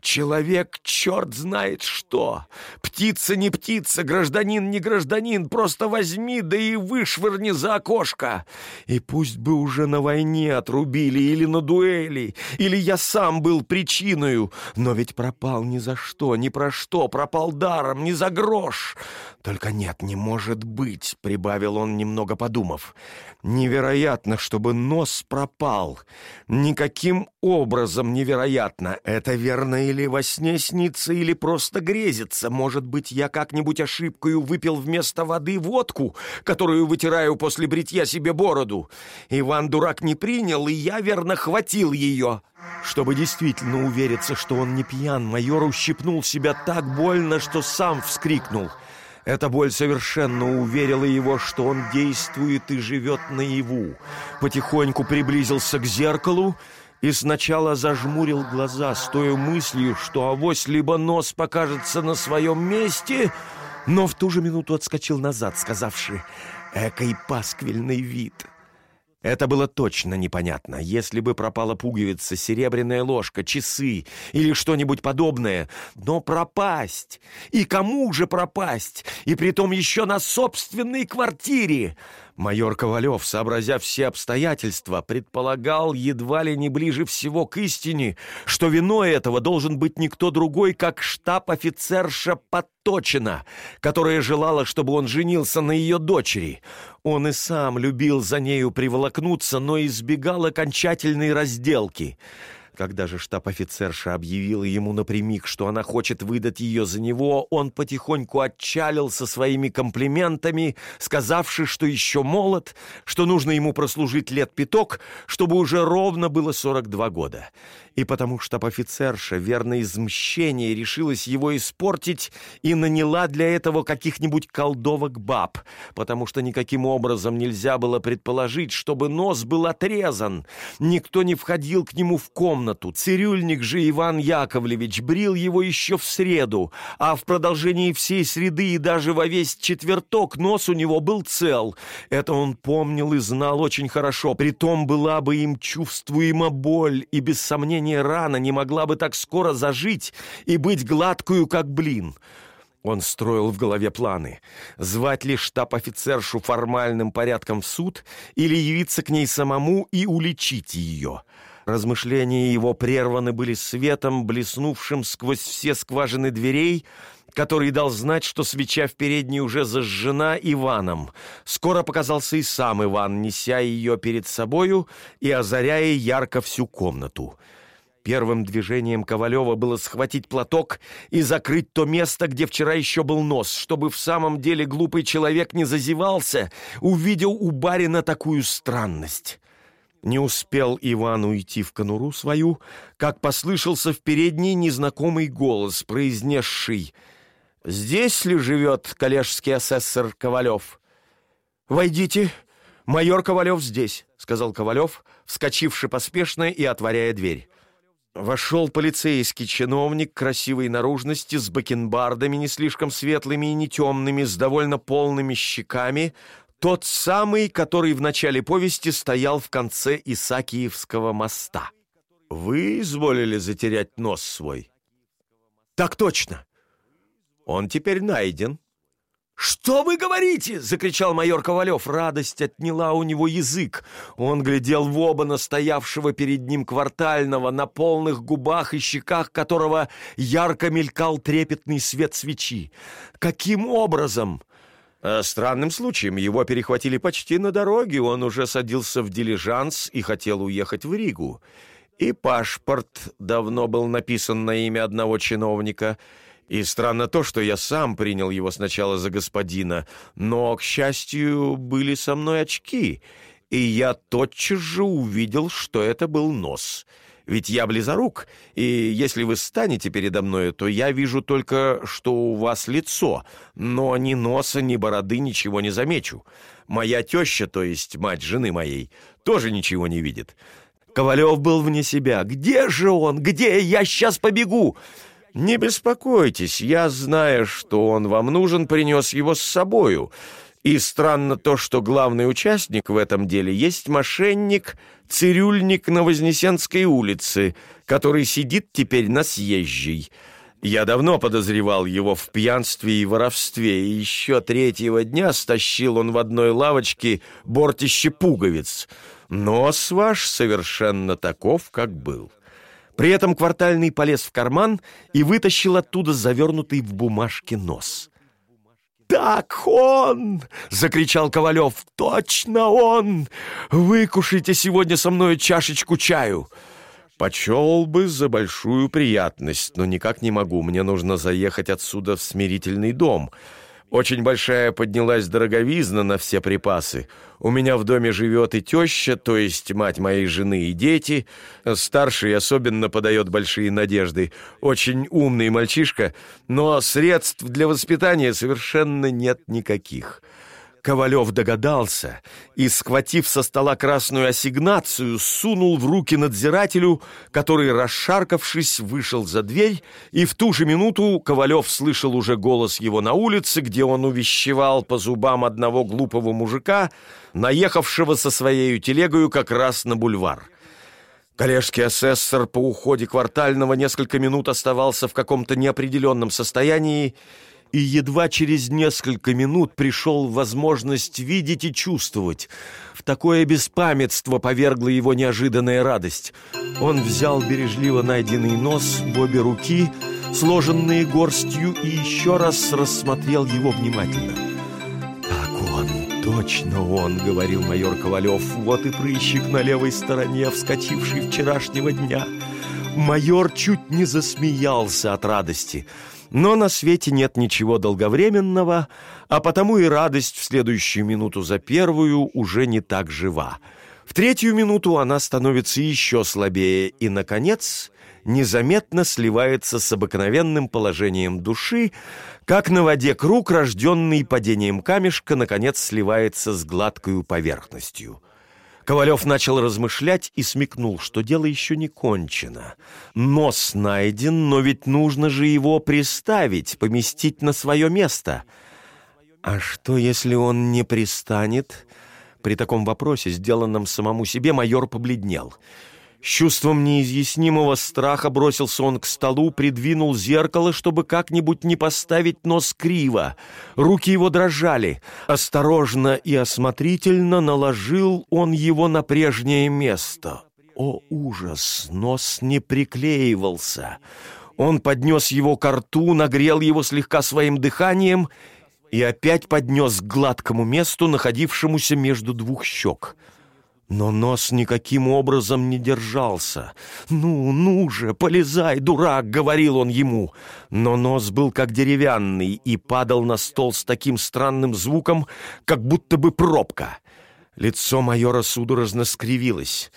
C: человек черт знает что. Птица не птица, гражданин не гражданин. Просто возьми, да и вышвырни за окошко. И пусть бы уже на войне отрубили или на дуэли, или я сам был причиною. Но ведь пропал ни за что, ни про что, пропал дар даром, ни за грош. Только нет, не может быть, — прибавил он, немного подумав. Невероятно, чтобы нос пропал. Никаким образом невероятно. Это верно или во сне снится, или просто грезится. Может быть, я как-нибудь ошибкою выпил вместо воды водку, которую вытираю после бритья себе бороду. Иван дурак не принял, и я верно хватил ее. Чтобы действительно увериться, что он не пьян, майор ущипнул себя так больно, что сам вскрикнул — эта боль совершенно уверила его, что он действует и живет наяву. Потихоньку приблизился к зеркалу и сначала зажмурил глаза с той мыслью, что авось либо нос покажется на своем месте, но в ту же минуту отскочил назад, сказавши «Экой пасквильный вид». Это было точно непонятно. Если бы пропала пуговица, серебряная ложка, часы или что-нибудь подобное. Но пропасть! И кому же пропасть? И притом еще на собственной квартире! Майор Ковалев, сообразя все обстоятельства, предполагал едва ли не ближе всего к истине, что виной этого должен быть никто другой, как штаб-офицерша Подточина, которая желала, чтобы он женился на ее дочери. Он и сам любил за нею приволокнуться, но избегал окончательной разделки — когда же штаб-офицерша объявила ему напрямик, что она хочет выдать ее за него, он потихоньку отчалил со своими комплиментами, сказавши, что еще молод, что нужно ему прослужить лет пяток, чтобы уже ровно было 42 года. И потому штаб-офицерша, верно из мщения, решилась его испортить и наняла для этого каких-нибудь колдовок баб, потому что никаким образом нельзя было предположить, чтобы нос был отрезан. Никто не входил к нему в комнату. Цирюльник же Иван Яковлевич брил его еще в среду, а в продолжении всей среды и даже во весь четверток нос у него был цел. Это он помнил и знал очень хорошо. Притом была бы им чувствуема боль, и без сомнения рана не могла бы так скоро зажить и быть гладкую, как блин. Он строил в голове планы. Звать ли штаб-офицершу формальным порядком в суд или явиться к ней самому и уличить ее — Размышления его прерваны были светом, блеснувшим сквозь все скважины дверей, который дал знать, что свеча в передней уже зажжена Иваном. Скоро показался и сам Иван, неся ее перед собою и озаряя ярко всю комнату. Первым движением Ковалева было схватить платок и закрыть то место, где вчера еще был нос, чтобы в самом деле глупый человек не зазевался, увидел у барина такую странность. Не успел Иван уйти в конуру свою, как послышался в передней незнакомый голос, произнесший «Здесь ли живет коллежский асессор Ковалев?» «Войдите, майор Ковалев здесь», — сказал Ковалев, вскочивший поспешно и отворяя дверь. Вошел полицейский чиновник красивой наружности с бакенбардами не слишком светлыми и не темными, с довольно полными щеками, тот самый, который в начале повести стоял в конце Исаакиевского моста. Вы изволили затерять нос свой? Так точно. Он теперь найден. «Что вы говорите?» — закричал майор Ковалев. Радость отняла у него язык. Он глядел в оба настоявшего перед ним квартального, на полных губах и щеках которого ярко мелькал трепетный свет свечи. «Каким образом?» А странным случаем его перехватили почти на дороге, он уже садился в дилижанс и хотел уехать в Ригу. И паспорт давно был написан на имя одного чиновника. И странно то, что я сам принял его сначала за господина, но, к счастью, были со мной очки, и я тотчас же увидел, что это был нос — ведь я близорук, и если вы станете передо мною, то я вижу только, что у вас лицо, но ни носа, ни бороды ничего не замечу. Моя теща, то есть мать жены моей, тоже ничего не видит. Ковалев был вне себя. «Где же он? Где? Я сейчас побегу!» «Не беспокойтесь, я, зная, что он вам нужен, принес его с собою. И странно то, что главный участник в этом деле есть мошенник, цирюльник на Вознесенской улице, который сидит теперь на съезжей». Я давно подозревал его в пьянстве и воровстве, и еще третьего дня стащил он в одной лавочке бортище пуговиц. Нос ваш совершенно таков, как был. При этом квартальный полез в карман и вытащил оттуда завернутый в бумажке нос. «Так он!» — закричал Ковалев. «Точно он! Выкушайте сегодня со мной чашечку чаю!» Почел бы за большую приятность, но никак не могу. Мне нужно заехать отсюда в смирительный дом. Очень большая поднялась дороговизна на все припасы. У меня в доме живет и теща, то есть мать моей жены и дети. Старший особенно подает большие надежды. Очень умный мальчишка, но средств для воспитания совершенно нет никаких. Ковалев догадался и, схватив со стола красную ассигнацию, сунул в руки надзирателю, который, расшаркавшись, вышел за дверь, и в ту же минуту Ковалев слышал уже голос его на улице, где он увещевал по зубам одного глупого мужика, наехавшего со своей телегою как раз на бульвар. Коллежский асессор по уходе квартального несколько минут оставался в каком-то неопределенном состоянии и едва через несколько минут пришел возможность видеть и чувствовать. В такое беспамятство повергла его неожиданная радость. Он взял бережливо найденный нос в обе руки, сложенные горстью, и еще раз рассмотрел его внимательно. «Так он, точно он», — говорил майор Ковалев, «вот и прыщик на левой стороне, вскочивший вчерашнего дня». Майор чуть не засмеялся от радости — но на свете нет ничего долговременного, а потому и радость в следующую минуту за первую уже не так жива. В третью минуту она становится еще слабее и, наконец, незаметно сливается с обыкновенным положением души, как на воде круг, рожденный падением камешка, наконец сливается с гладкою поверхностью. Ковалев начал размышлять и смекнул, что дело еще не кончено. Нос найден, но ведь нужно же его приставить, поместить на свое место. А что, если он не пристанет? При таком вопросе, сделанном самому себе, майор побледнел — с чувством неизъяснимого страха бросился он к столу, придвинул зеркало, чтобы как-нибудь не поставить нос криво. Руки его дрожали. Осторожно и осмотрительно наложил он его на прежнее место. О, ужас! Нос не приклеивался. Он поднес его к рту, нагрел его слегка своим дыханием и опять поднес к гладкому месту, находившемуся между двух щек — но нос никаким образом не держался. «Ну, ну же, полезай, дурак!» — говорил он ему. Но нос был как деревянный и падал на стол с таким странным звуком, как будто бы пробка. Лицо майора судорожно скривилось.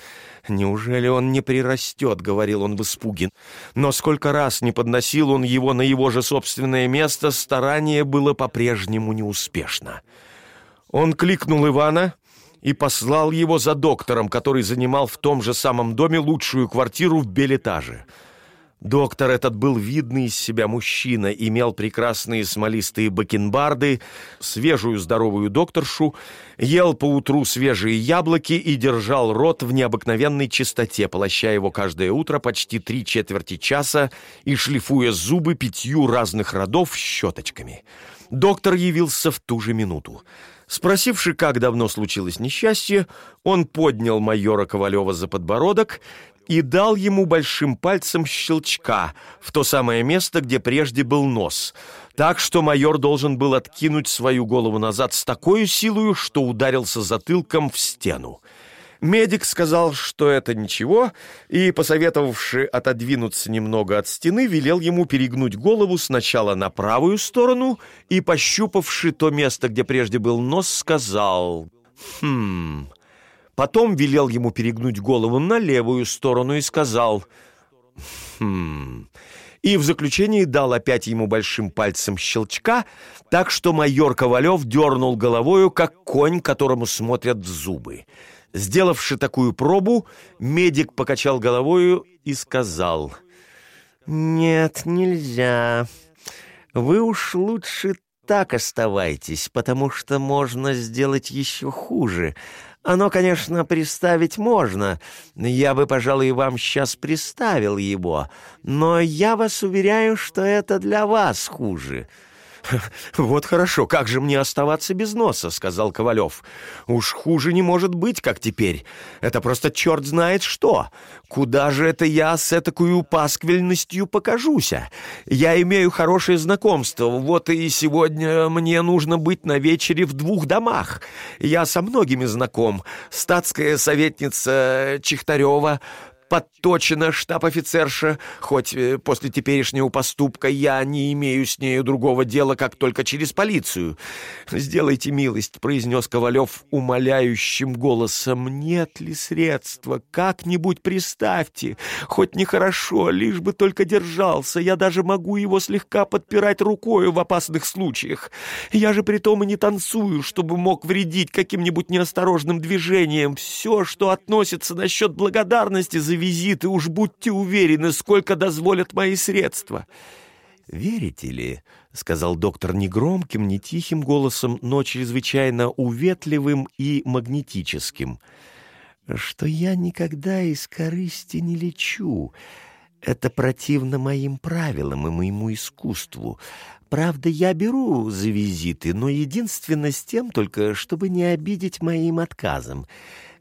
C: «Неужели он не прирастет?» — говорил он в испуге. Но сколько раз не подносил он его на его же собственное место, старание было по-прежнему неуспешно. Он кликнул Ивана — и послал его за доктором, который занимал в том же самом доме лучшую квартиру в Белетаже. Доктор этот был видный из себя мужчина, имел прекрасные смолистые бакенбарды, свежую здоровую докторшу, ел поутру свежие яблоки и держал рот в необыкновенной чистоте, полощая его каждое утро почти три четверти часа и шлифуя зубы пятью разных родов щеточками. Доктор явился в ту же минуту. Спросивши, как давно случилось несчастье, он поднял майора Ковалева за подбородок и дал ему большим пальцем щелчка в то самое место, где прежде был нос, так что майор должен был откинуть свою голову назад с такой силой, что ударился затылком в стену. Медик сказал, что это ничего, и, посоветовавши отодвинуться немного от стены, велел ему перегнуть голову сначала на правую сторону и, пощупавши то место, где прежде был нос, сказал «Хм...» Потом велел ему перегнуть голову на левую сторону и сказал «Хм...» И в заключении дал опять ему большим пальцем щелчка, так что майор Ковалев дернул головою, как конь, которому смотрят в зубы. Сделавши такую пробу, медик покачал головою и сказал,
D: «Нет, нельзя. Вы уж лучше так оставайтесь, потому что можно сделать еще хуже. Оно, конечно, приставить можно. Я бы, пожалуй, вам сейчас приставил его. Но я вас уверяю, что это для вас хуже.
C: «Вот хорошо, как же мне оставаться без носа?» — сказал Ковалев. «Уж хуже не может быть, как теперь. Это просто черт знает что. Куда же это я с этакую пасквильностью покажуся? Я имею хорошее знакомство, вот и сегодня мне нужно быть на вечере в двух домах. Я со многими знаком. Статская советница Чехтарева, подточена штаб-офицерша, хоть э, после теперешнего поступка я не имею с нею другого дела, как только через полицию. Сделайте милость, произнес Ковалев умоляющим голосом. Нет ли средства? Как-нибудь приставьте. Хоть нехорошо, лишь бы только держался. Я даже могу его слегка подпирать рукою в опасных случаях. Я же притом и не танцую, чтобы мог вредить каким-нибудь неосторожным движением. Все, что относится насчет благодарности за визиты, уж будьте уверены, сколько дозволят мои средства».
D: «Верите ли, — сказал доктор негромким, не тихим голосом, но чрезвычайно уветливым и магнетическим, — что я никогда из корысти не лечу. Это противно моим правилам и моему искусству. Правда, я беру за визиты, но единственно с тем только, чтобы не обидеть моим отказом.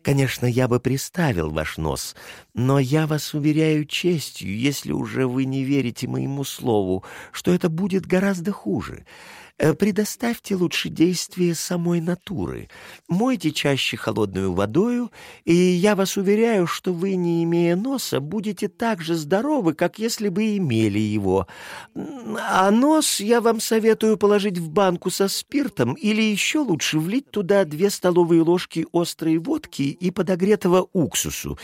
D: Конечно, я бы приставил ваш нос, но я вас уверяю честью, если уже вы не верите моему слову, что это будет гораздо хуже. Э, предоставьте лучше действие самой натуры. Мойте чаще холодную водою, и я вас уверяю, что вы, не имея носа, будете так же здоровы, как если бы имели его. А нос я вам советую положить в банку со спиртом или еще лучше влить туда две столовые ложки острой водки и подогретого уксусу.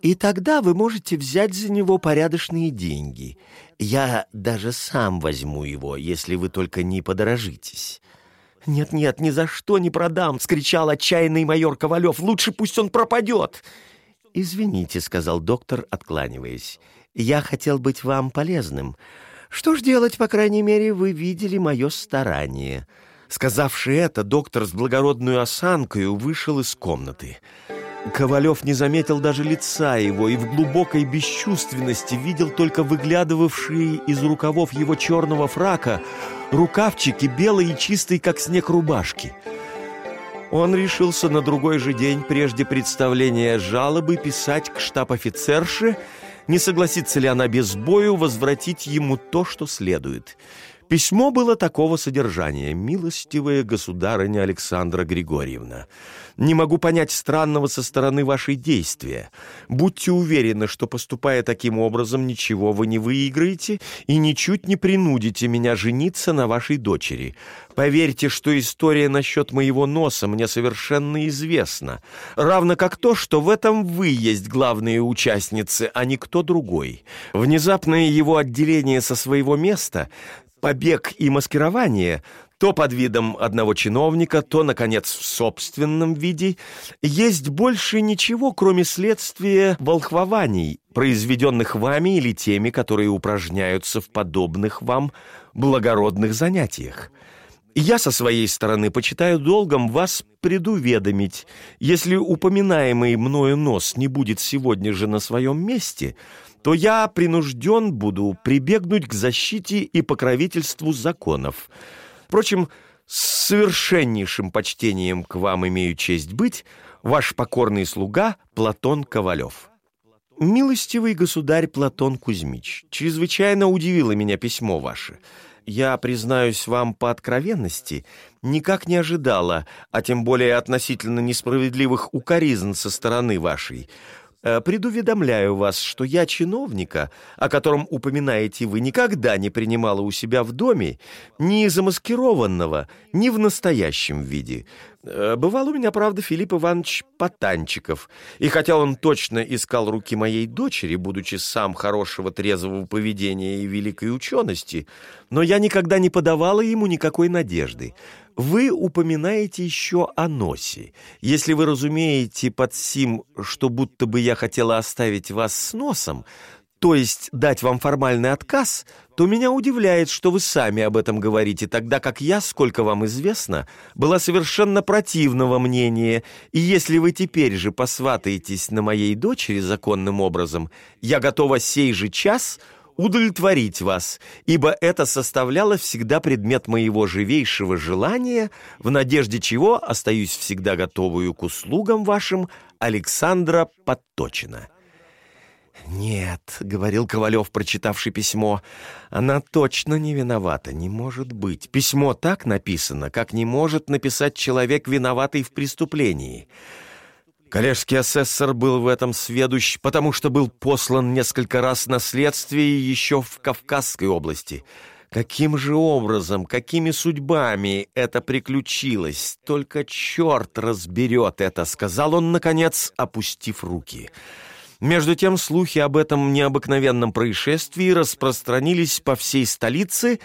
D: И тогда вы можете взять за него порядочные деньги. Я даже сам возьму его, если вы только не подорожитесь».
C: «Нет-нет, ни за что не продам!» — скричал отчаянный майор Ковалев. «Лучше пусть он пропадет!»
D: «Извините», — сказал доктор, откланиваясь. «Я хотел быть вам полезным. Что ж делать, по крайней мере, вы видели мое старание».
C: Сказавши это, доктор с благородной осанкой вышел из комнаты. Ковалев не заметил даже лица его и в глубокой бесчувственности видел только выглядывавшие из рукавов его черного фрака рукавчики белые и чистые, как снег рубашки. Он решился на другой же день, прежде представления жалобы, писать к штаб-офицерше, не согласится ли она без бою возвратить ему то, что следует — Письмо было такого содержания. «Милостивая государыня Александра Григорьевна, не могу понять странного со стороны вашей действия. Будьте уверены, что, поступая таким образом, ничего вы не выиграете и ничуть не принудите меня жениться на вашей дочери. Поверьте, что история насчет моего носа мне совершенно известна, равно как то, что в этом вы есть главные участницы, а не кто другой. Внезапное его отделение со своего места побег и маскирование, то под видом одного чиновника, то, наконец, в собственном виде, есть больше ничего, кроме следствия волхвований, произведенных вами или теми, которые упражняются в подобных вам благородных занятиях. Я со своей стороны почитаю долгом вас предуведомить, если упоминаемый мною нос не будет сегодня же на своем месте — то я принужден буду прибегнуть к защите и покровительству законов. Впрочем, с совершеннейшим почтением к вам имею честь быть, ваш покорный слуга Платон Ковалев. Милостивый государь Платон Кузьмич, чрезвычайно удивило меня письмо ваше. Я, признаюсь вам по откровенности, никак не ожидала, а тем более относительно несправедливых укоризн со стороны вашей. Э, предуведомляю вас, что я чиновника, о котором упоминаете вы, никогда не принимала у себя в доме, ни замаскированного, ни в настоящем виде. Э, бывал у меня, правда, Филипп Иванович Потанчиков, и хотя он точно искал руки моей дочери, будучи сам хорошего трезвого поведения и великой учености, но я никогда не подавала ему никакой надежды. Вы упоминаете еще о носе. Если вы разумеете под сим, что будто бы я хотела оставить вас с носом, то есть дать вам формальный отказ, то меня удивляет, что вы сами об этом говорите, тогда как я, сколько вам известно, была совершенно противного мнения, и если вы теперь же посватаетесь на моей дочери законным образом, я готова сей же час удовлетворить вас, ибо это составляло всегда предмет моего живейшего желания, в надежде чего остаюсь всегда готовую к услугам вашим Александра Подточина». «Нет», — говорил Ковалев, прочитавший письмо, — «она точно не виновата, не может быть. Письмо так написано, как не может написать человек, виноватый в преступлении». Коллежский асессор был в этом сведущ, потому что был послан несколько раз на следствие еще в Кавказской области. Каким же образом, какими судьбами это приключилось? Только черт разберет это, сказал он, наконец, опустив руки. Между тем слухи об этом необыкновенном происшествии распространились по всей столице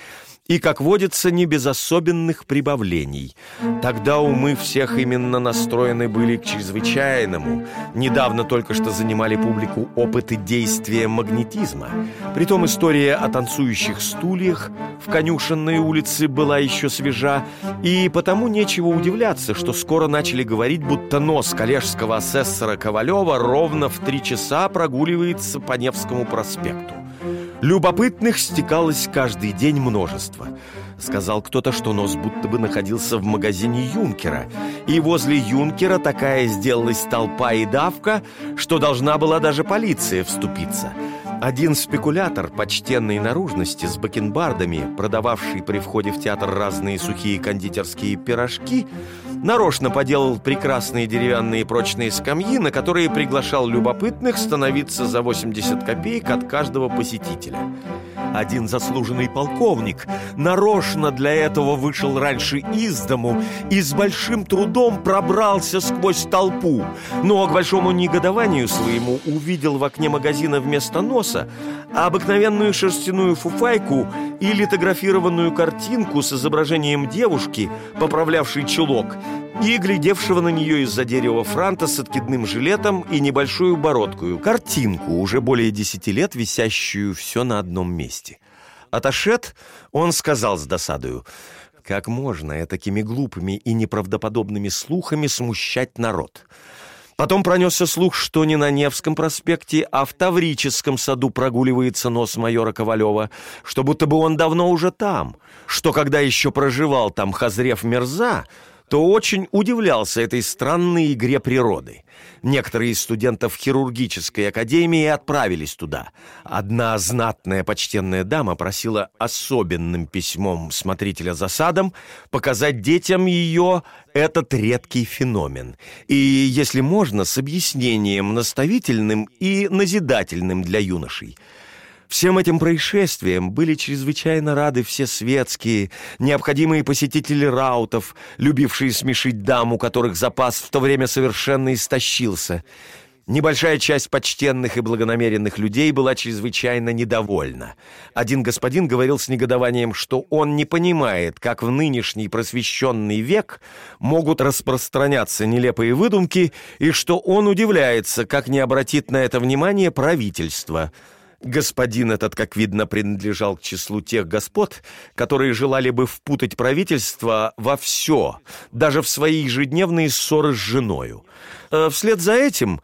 C: и, как водится, не без особенных прибавлений. Тогда умы всех именно настроены были к чрезвычайному. Недавно только что занимали публику опыты действия магнетизма. Притом история о танцующих стульях в конюшенной улице была еще свежа, и потому нечего удивляться, что скоро начали говорить, будто нос коллежского асессора Ковалева ровно в три часа прогуливается по Невскому проспекту. Любопытных стекалось каждый день множество. Сказал кто-то, что нос будто бы находился в магазине Юнкера. И возле Юнкера такая сделалась толпа и давка, что должна была даже полиция вступиться. Один спекулятор почтенной наружности с бакенбардами, продававший при входе в театр разные сухие кондитерские пирожки, нарочно поделал прекрасные деревянные прочные скамьи, на которые приглашал любопытных становиться за 80 копеек от каждого посетителя. Один заслуженный полковник нарочно для этого вышел раньше из дому и с большим трудом пробрался сквозь толпу, но к большому негодованию своему увидел в окне магазина вместо носа обыкновенную шерстяную фуфайку и литографированную картинку с изображением девушки, поправлявшей чулок, и глядевшего на нее из-за дерева франта с откидным жилетом и небольшую бородкою, картинку, уже более десяти лет висящую все на одном месте. Отошед, он сказал с досадою, «Как можно такими глупыми и неправдоподобными слухами смущать народ?» Потом пронесся слух, что не на Невском проспекте, а в Таврическом саду прогуливается нос майора Ковалева, что будто бы он давно уже там, что когда еще проживал там Хазрев Мерза, то очень удивлялся этой странной игре природы. Некоторые из студентов хирургической академии отправились туда. Одна знатная почтенная дама просила особенным письмом смотрителя за садом показать детям ее этот редкий феномен. И, если можно, с объяснением наставительным и назидательным для юношей – Всем этим происшествиям были чрезвычайно рады все светские, необходимые посетители раутов, любившие смешить даму, которых запас в то время совершенно истощился. Небольшая часть почтенных и благонамеренных людей была чрезвычайно недовольна. Один господин говорил с негодованием, что он не понимает, как в нынешний просвещенный век могут распространяться нелепые выдумки, и что он удивляется, как не обратит на это внимание правительство – Господин этот, как видно, принадлежал к числу тех господ, которые желали бы впутать правительство во все, даже в свои ежедневные ссоры с женою. Э, вслед за этим,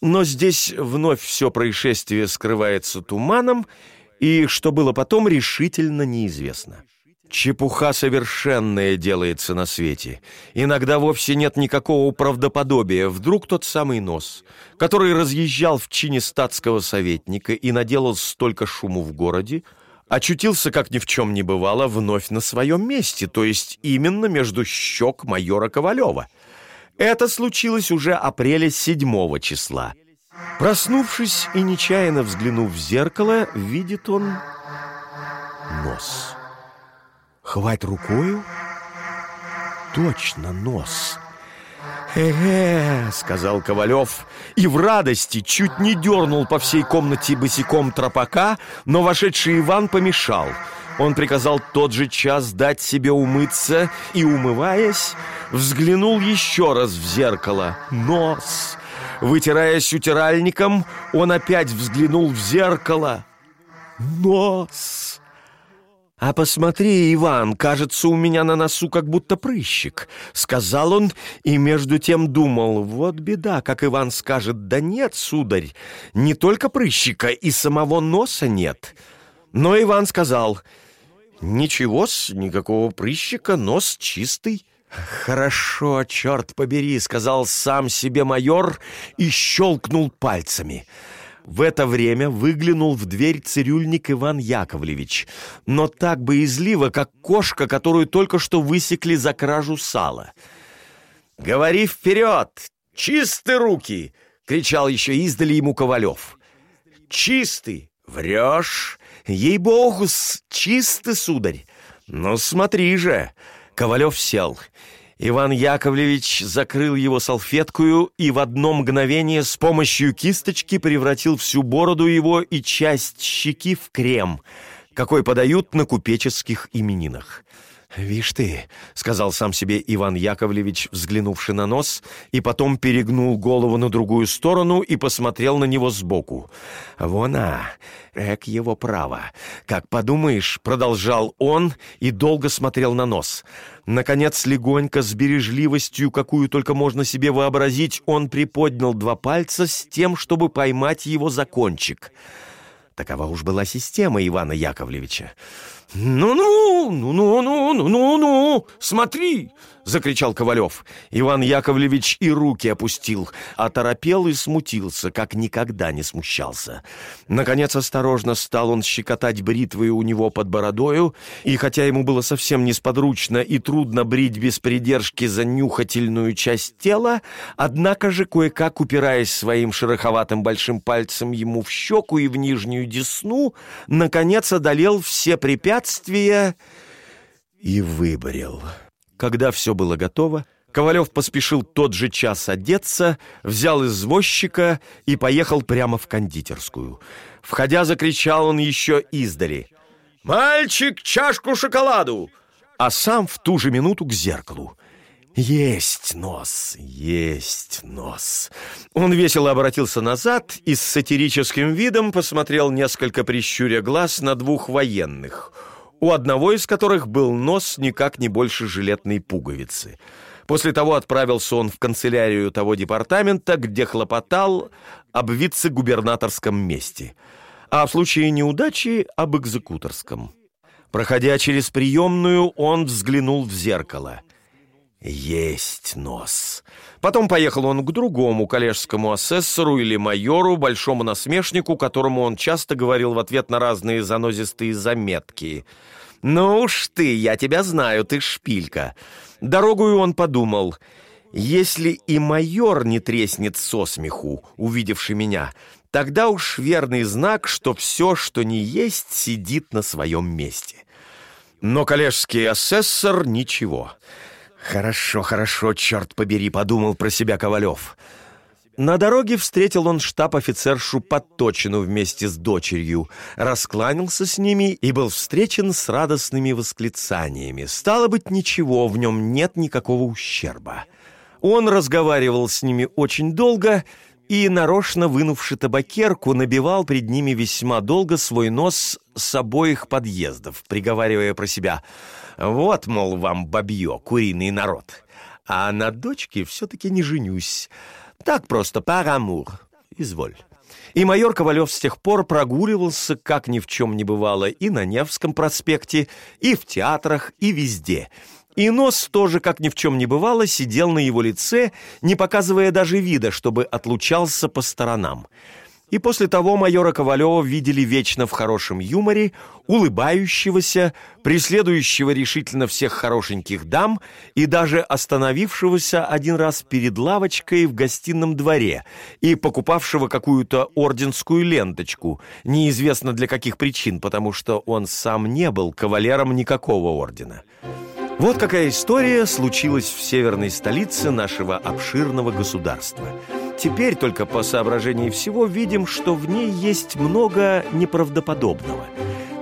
C: но здесь вновь все происшествие скрывается туманом, и что было потом, решительно неизвестно. Чепуха совершенная делается на свете. Иногда вовсе нет никакого правдоподобия. Вдруг тот самый нос, который разъезжал в чине статского советника и наделал столько шуму в городе, очутился, как ни в чем не бывало, вновь на своем месте, то есть именно между щек майора Ковалева. Это случилось уже апреля седьмого числа. Проснувшись и нечаянно взглянув в зеркало, видит он нос. Хвать рукою? Точно, нос. «Э-э», — сказал Ковалев, и в радости чуть не дернул по всей комнате босиком тропака, но вошедший Иван помешал. Он приказал тот же час дать себе умыться и, умываясь, взглянул еще раз в зеркало. Нос! Вытираясь утиральником, он опять взглянул в зеркало. Нос! «А посмотри, Иван, кажется, у меня на носу как будто прыщик», — сказал он и между тем думал, «Вот беда, как Иван скажет, да нет, сударь, не только прыщика, и самого носа нет». Но Иван сказал, «Ничего-с, никакого прыщика, нос чистый». «Хорошо, черт побери», — сказал сам себе майор и щелкнул пальцами. В это время выглянул в дверь цирюльник Иван Яковлевич, но так боязливо, как кошка, которую только что высекли за кражу сала. «Говори вперед! Чисты руки!» — кричал еще издали ему Ковалев. «Чистый! Врешь! Ей-богу, чистый, сударь! Ну, смотри же!» Ковалев сел — Иван Яковлевич закрыл его салфеткою и в одно мгновение с помощью кисточки превратил всю бороду его и часть щеки в крем, какой подают на купеческих именинах. «Вишь ты», — сказал сам себе Иван Яковлевич, взглянувши на нос, и потом перегнул голову на другую сторону и посмотрел на него сбоку. «Вон а, эк его право. Как подумаешь», — продолжал он и долго смотрел на нос. Наконец, легонько, с бережливостью, какую только можно себе вообразить, он приподнял два пальца с тем, чтобы поймать его за кончик. Такова уж была система Ивана Яковлевича. «Ну-ну, ну-ну, ну-ну-ну, смотри!» — закричал Ковалев. Иван Яковлевич и руки опустил, оторопел и смутился, как никогда не смущался. Наконец, осторожно стал он щекотать бритвой у него под бородою, и хотя ему было совсем несподручно и трудно брить без придержки за нюхательную часть тела, однако же, кое-как упираясь своим шероховатым большим пальцем ему в щеку и в нижнюю десну, наконец одолел все препятствия и выбрил. Когда все было готово, Ковалев поспешил тот же час одеться, взял извозчика и поехал прямо в кондитерскую. Входя, закричал он еще издали. «Мальчик, чашку шоколаду!» А сам в ту же минуту к зеркалу. Есть нос, есть нос. Он весело обратился назад и с сатирическим видом посмотрел несколько прищуря глаз на двух военных — у одного из которых был нос никак не больше жилетной пуговицы. После того отправился он в канцелярию того департамента, где хлопотал об вице-губернаторском месте, а в случае неудачи — об экзекуторском. Проходя через приемную, он взглянул в зеркало. Есть нос. Потом поехал он к другому коллежскому асессору или майору, большому насмешнику, которому он часто говорил в ответ на разные занозистые заметки — «Ну уж ты, я тебя знаю, ты шпилька». Дорогую он подумал, «Если и майор не треснет со смеху, увидевший меня, тогда уж верный знак, что все, что не есть, сидит на своем месте». Но коллежский асессор ничего. «Хорошо, хорошо, черт побери», — подумал про себя Ковалев. На дороге встретил он штаб-офицершу Подточину вместе с дочерью, раскланялся с ними и был встречен с радостными восклицаниями. Стало быть, ничего, в нем нет никакого ущерба. Он разговаривал с ними очень долго и, нарочно вынувши табакерку, набивал пред ними весьма долго свой нос с обоих подъездов, приговаривая про себя «Вот, мол, вам бабье, куриный народ, а на дочке все-таки не женюсь». Так просто, парамур. Изволь. И майор Ковалев с тех пор прогуливался, как ни в чем не бывало, и на Невском проспекте, и в театрах, и везде. И нос тоже, как ни в чем не бывало, сидел на его лице, не показывая даже вида, чтобы отлучался по сторонам. И после того майора Ковалева видели вечно в хорошем юморе, улыбающегося, преследующего решительно всех хорошеньких дам и даже остановившегося один раз перед лавочкой в гостином дворе и покупавшего какую-то орденскую ленточку, неизвестно для каких причин, потому что он сам не был кавалером никакого ордена. Вот какая история случилась в северной столице нашего обширного государства – Теперь только по соображении всего видим, что в ней есть много неправдоподобного.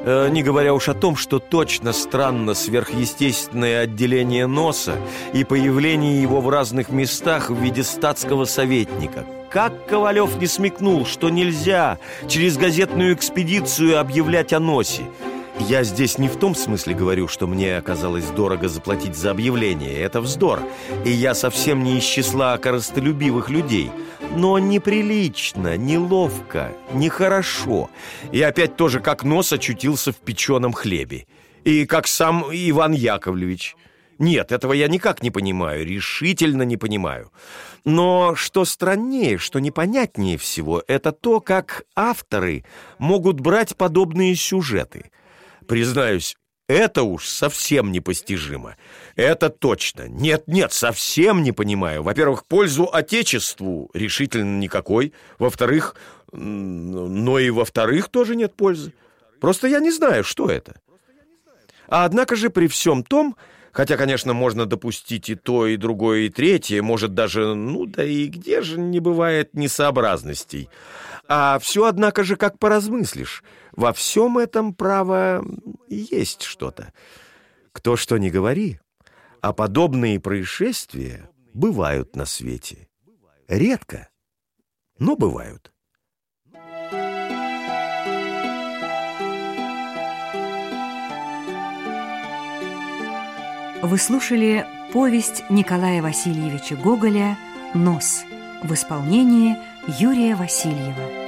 C: Э, не говоря уж о том, что точно странно сверхъестественное отделение носа и появление его в разных местах в виде статского советника. Как Ковалев не смекнул, что нельзя через газетную экспедицию объявлять о носе – я здесь не в том смысле говорю, что мне оказалось дорого заплатить за объявление. Это вздор. И я совсем не из числа коростолюбивых людей. Но неприлично, неловко, нехорошо. И опять тоже как нос очутился в печеном хлебе. И как сам Иван Яковлевич. Нет, этого я никак не понимаю, решительно не понимаю. Но что страннее, что непонятнее всего, это то, как авторы могут брать подобные сюжеты – Признаюсь, это уж совсем непостижимо. Это точно. Нет-нет, совсем не понимаю. Во-первых, пользу Отечеству решительно никакой. Во-вторых, но и во-вторых тоже нет пользы. Просто я не знаю, что это. А однако же при всем том, хотя, конечно, можно допустить и то, и другое, и третье, может даже, ну да и где же не бывает несообразностей. А все, однако же, как поразмыслишь, во всем этом, право, есть что-то. Кто что ни говори, а подобные происшествия бывают на свете. Редко, но бывают.
A: Вы слушали повесть Николая Васильевича Гоголя «Нос» в исполнении Юрия Васильева.